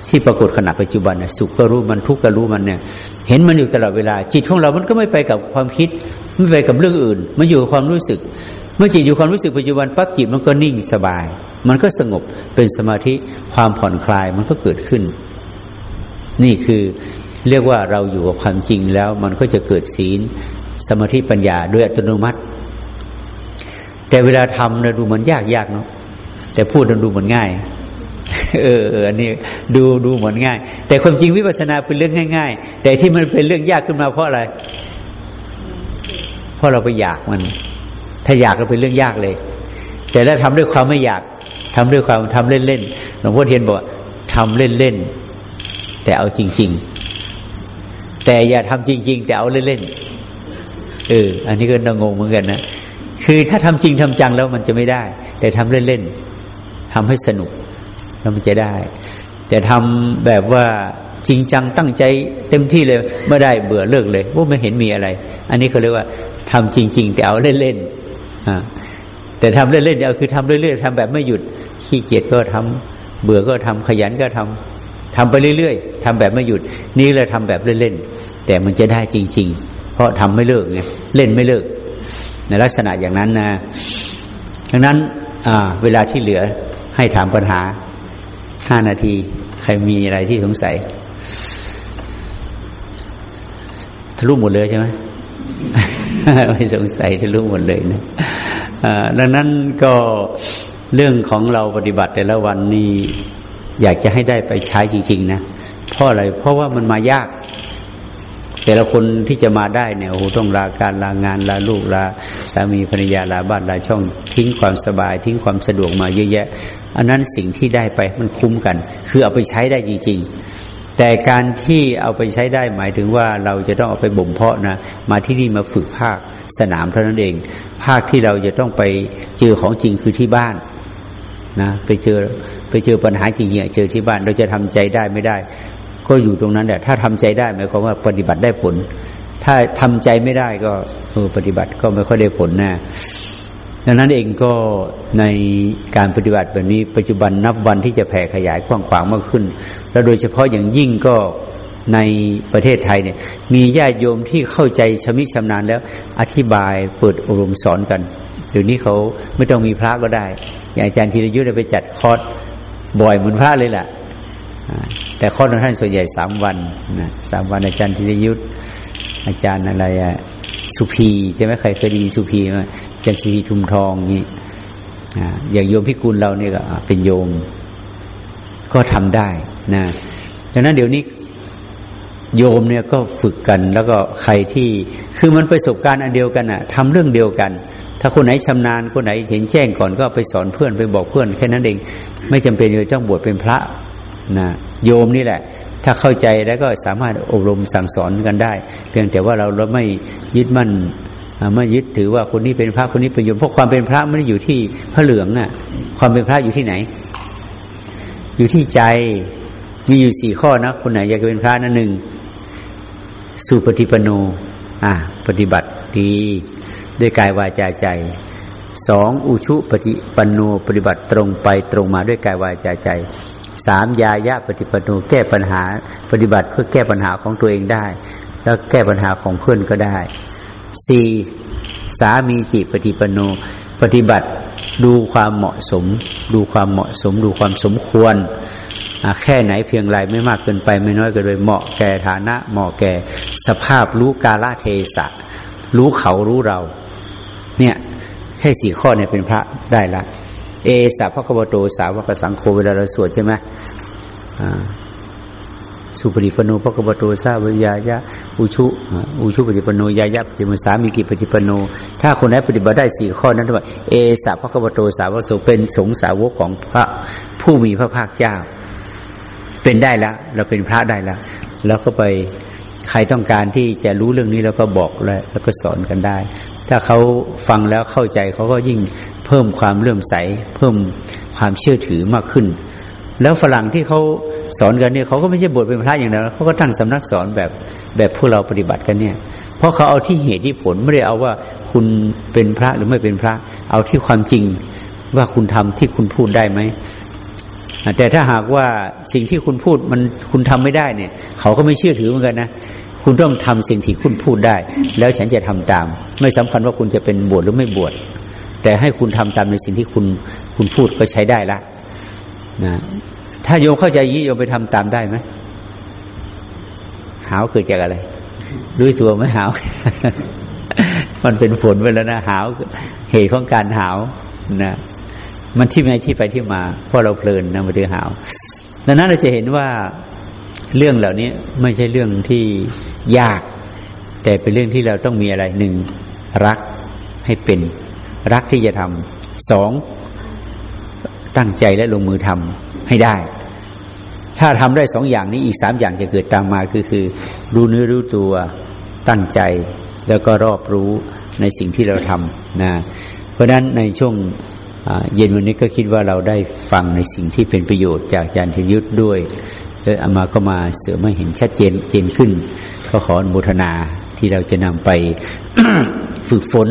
ที่ปรากฏขณะปัจจุบันสุขก็รู้มันทุกข์ก็รู้มันเนี่ย เห็นมันอยู่ตลอดเวลา จิตของเรา มันก็ไม่ไปกับความคิด ไม่ไปกับเรื่องอื่น มันอยู่กับความรู้สึก เมื่อจิตอยู่ความรู้สึกปัจจุบันปั๊บจิตมันก็นิ่งสบาย มันก็สงบเป็นสมาธิความผ่อนคลายมันก็เกิดขึ้น นี่คือเรียกว่าเราอยู่กับความจริงแล้ว มันก็จะเกิดศีล สมาธิปัญญาโดยอัตโนมัติ แต่เวลาทำเนี่ยดูมันยากยากเนาะแต่พูดมันดูเหมือนง่ายเออเอออันนี้ดูดูเหมือนง่าย แต่ความจริงวิปัสสนาเป็นเรื่องง่าย ๆ แต่ที่มันเป็นเรื่องยากขึ้นมาเพราะอะไร เพราะเราไปอยากมัน ถ้าอยากก็เป็นเรื่องยากเลย แต่ถ้าทำด้วยความไม่อยากทำด้วยความทำเล่นๆหลวงพ่อเทียนบอกทำเล่นๆแต่เอาจริง ๆ แต่อย่าทำจริง ๆ แต่เอาเล่นๆเอออันนี้ก็น่างงเหมือนกันนะ คือถ้าทำจริงทำจังแล้วมันจะไม่ได้ แต่ทำเล่นๆทำให้สนุกแล้วมันจะได้ แต่ทำแบบว่าจริงจังตั้งใจเต็มที่เลยไม่ได้เบื่อเลิกเลยว่าไม่เห็นมีอะไร อันนี้เขาเรียกว่าทำจริง ๆ แต่เอาเล่นๆอ่าแต่ทำเล่นๆเอาคือทำเรื่อยๆทำแบบไม่หยุดขี้เกียจก็ทำเบื่อก็ทำขยันก็ทำทำไปเรื่อยๆทำแบบไม่หยุด นี่เลยทำแบบเล่นๆแต่มันจะได้จริง ๆ เพราะทำไม่เลิกไงเล่นไม่เลิก ในลักษณะอย่างนั้นนะดังนั้นเวลาที่เหลือให้ถามปัญหาห้านาที ใครมีอะไรที่สงสัยทะลุหมดเลยใช่ไหมไม่สงสัยทะลุหมดเลยนะดังนั้นก็เรื่องของเราปฏิบัติแต่ละวันนี้อยากจะให้ได้ไปใช้จริง ๆ นะเพราะอะไรเพราะว่ามันมายาก แต่ละคนที่จะมาได้เนี่ยโอ้โหต้องลาการลางานลาลูกลาสามีภรรยาลาบ้านลาช่องทิ้งความสบาย ทิ้งความสะดวกมาเยอะแยะ อันนั้นสิ่งที่ได้ไปมันคุ้มกัน คือเอาไปใช้ได้จริง ๆ แต่การที่เอาไปใช้ได้หมายถึงว่าเราจะต้องเอาไปบ่มเพาะนะมาที่นี่มาฝึกภาคสนามเท่านั้นเอง ภาคที่เราจะต้องไปเจอของจริงคือที่บ้านนะไปเจอไปเจอปัญหาจริงๆเจอที่บ้านเราจะทำใจได้ไม่ได้ ก็อยู่ตรงนั้นแหละถ้าทำใจได้หมายความว่าปฏิบัติได้ผล ถ้าทำใจไม่ได้ก็เออปฏิบัติก็ไม่ค่อยได้ผลนะดังนั้นเองก็ในการปฏิบัติแบบนี้ ปัจจุบันนับวันที่จะแผ่ขยายกว้างขวางมากขึ้น แล้วโดยเฉพาะอย่างยิ่งก็ในประเทศไทยเนี่ย มีญาติโยมที่เข้าใจชมิชำนาญแล้ว อธิบายเปิดอบรมสอนกันเดี๋ยวนี้เขาไม่ต้องมีพระก็ได้ อย่างอาจารย์ธีรยุทธ์ไปจัดคอร์สบ่อยเหมือนพระเลยล่ะ แต่คอของท่านส่วนใหญ่สามวันนะสามวันอาจารย์ธีรยุทธ์อาจารย์อะไรอะสุพีใช่ไหมใครเคยดีสุพีไหมอาจารย์สุพีทุมทองนี่อย่างโยมพิกุลเราเนี่ยก็เป็นโยม ก็ทำได้นะดังนั้นเดี๋ยวนี้โยมเนี่ยก็ฝึกกัน แล้วก็ใครที่คือมันประสบการณ์อันเดียวกันอะทำเรื่องเดียวกัน ถ้าคนไหนชำนาญคนไหนเห็นแจ้งก่อนก็ไปสอนเพื่อนไปบอกเพื่อนแค่นั้นเอง ไม่จำเป็นจะต้องบวชเป็นพระ นะโยมนี่แหละ ถ้าเข้าใจแล้วก็สามารถอบรมสั่งสอนกันได้ เพียงแต่ว่าเราเราไม่ยึดมั่นไม่ยึดถือว่าคนนี้เป็นพระคนนี้เป็นโยมเพราะความเป็นพระไม่ได้อยู่ที่พระเหลืองอะ ความเป็นพระอยู่ที่ไหน อยู่ที่ใจมีอยู่สี่ข้อนะคนไหนอยากจะเป็นพระนั่นหนึ่งสุปฏิปโน อ่า ปฏิบัติดีด้วยกายวาจาใจสองอุชุปฏิปโนปฏิบัติตรงไปตรงมาด้วยกายวาจาใจ สามยายะปฏิปโนแก้ปัญหาปฏิบัติเพื่อแก้ปัญหาของตัวเองได้ แล้วแก้ปัญหาของเพื่อนก็ได้สี่สามีจิปฏิปโนปฏิบัติดูความเหมาะสม ดูความเหมาะสม ดูความสมควร แค่ไหนเพียงไรไม่มากเกินไปไม่น้อยเกินไปเหมาะแก่ฐานะ เหมาะแก่สภาพรู้กาลเทศะ รู้เขารู้เรา เนี่ยให้สี่ข้อเนี่ยเป็นพระได้ละ เอสาพระกบโตสาวกสังโฆเวลาเราสวดใช่ไหมสุปฏิปโนพระกบโตสาวิยายะอุชุอุชุปฏิปโนยายะปฏิมสามีกิปฏิปโน ถ้าคนไหนปฏิบัติได้สี่ข้อนั้นว่าเอสาพระกบโตสาวกสุเป็นสงสาวกของพระผู้มีพระภาคเจ้า เป็นได้แล้ว เราเป็นพระได้แล้ว แล้วก็ไปใครต้องการที่จะรู้เรื่องนี้แล้วก็บอกแล้วแล้วก็สอนกันได้ ถ้าเขาฟังแล้วเข้าใจเขาก็ยิ่ง เพิ่มความเลื่อมใส เพิ่มความเชื่อถือมากขึ้น แล้วฝรั่งที่เขาสอนกันเนี่ยเขาก็ไม่ใช่บวชเป็นพระอย่างเดียวเขาก็ตั้งสำนักสอนแบบแบบพวกเราปฏิบัติกันเนี่ย เพราะเขาเอาที่เหตุที่ผลไม่ได้เอาว่าคุณเป็นพระหรือไม่เป็นพระ เอาที่ความจริงว่าคุณทำที่คุณพูดได้ไหมแต่ถ้าหากว่าสิ่งที่คุณพูดมันคุณทำไม่ได้เนี่ย เขาก็ไม่เชื่อถือเหมือนกันนะคุณต้องทำสิ่งที่คุณพูดได้ แล้วฉันจะทำตาม ไม่สำคัญว่าคุณจะเป็นบวชหรือไม่บวช แต่ให้คุณทำตามในสิ่งที่คุณคุณพูดก็ใช้ได้ละนะถ้าโยมเข้าใจยี่โยมไปทำตามได้ไหมหาวเกิดจากอะไรด้วยตัวไม่หาว มันเป็นฝนไปแล้วนะหาวเหตุของการหาวนะมันที่มาที่ไปที่มาเพราะเราเพลินนะมาถึงหาวดังนั้นเราจะเห็นว่าเรื่องเหล่านี้ไม่ใช่เรื่องที่ยาก แต่เป็นเรื่องที่เราต้องมีอะไรหนึ่งรักให้เป็น รักที่จะทำสองตั้งใจและลงมือทำให้ได้ ถ้าทำได้สองอย่างนี้อีกสามอย่างจะเกิดตามมาคือคือ รู้เนื้อรู้ตัวตั้งใจ แล้วก็รอบรู้ในสิ่งที่เราทำนะเพราะนั้นในช่วงเย็นวันนี้ก็คิดว่าเราได้ฟังในสิ่งที่เป็นประโยชน์จากอาจารย์ธยุทธ์ด้วยแล้วอามาก็มาเสริมให้เห็นชัดเจนเจนขึ้น ก็ขออนุโมทนาที่เราจะนำไปฝึกฝน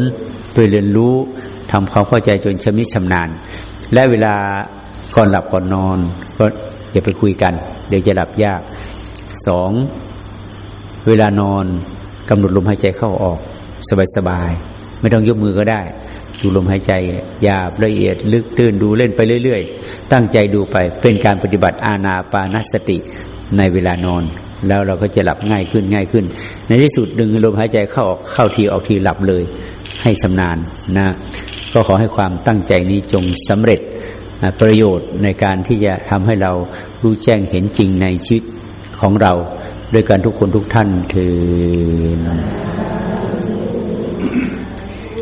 ไปเรียนรู้ทำความเข้าใจจนชำนิชำนาญ และเวลาก่อนหลับก่อนนอน ก็อย่าไปคุยกัน เดี๋ยวจะหลับยากสองเวลานอนกำหนดลมหายใจเข้าออก สบายๆไม่ต้องยกมือก็ได้ ดูลมหายใจหยาบละเอียด ลึกตื้นดูเล่นไปเรื่อย ๆ ตั้งใจดูไปเป็นการปฏิบัติอาณาปานสติในเวลานอน แล้วเราก็จะหลับง่ายขึ้นง่ายขึ้น ในที่สุดดึงลมหายใจเข้าออกเข้าทีออกทีหลับเลย ให้ชำนาญนะก็ขอให้ความตั้งใจนี้จงสำเร็จประโยชน์ในการที่จะทำให้เรารู้แจ้งเห็นจริงในชีวิตของเรา ด้วยการทุกคนทุกท่านถือ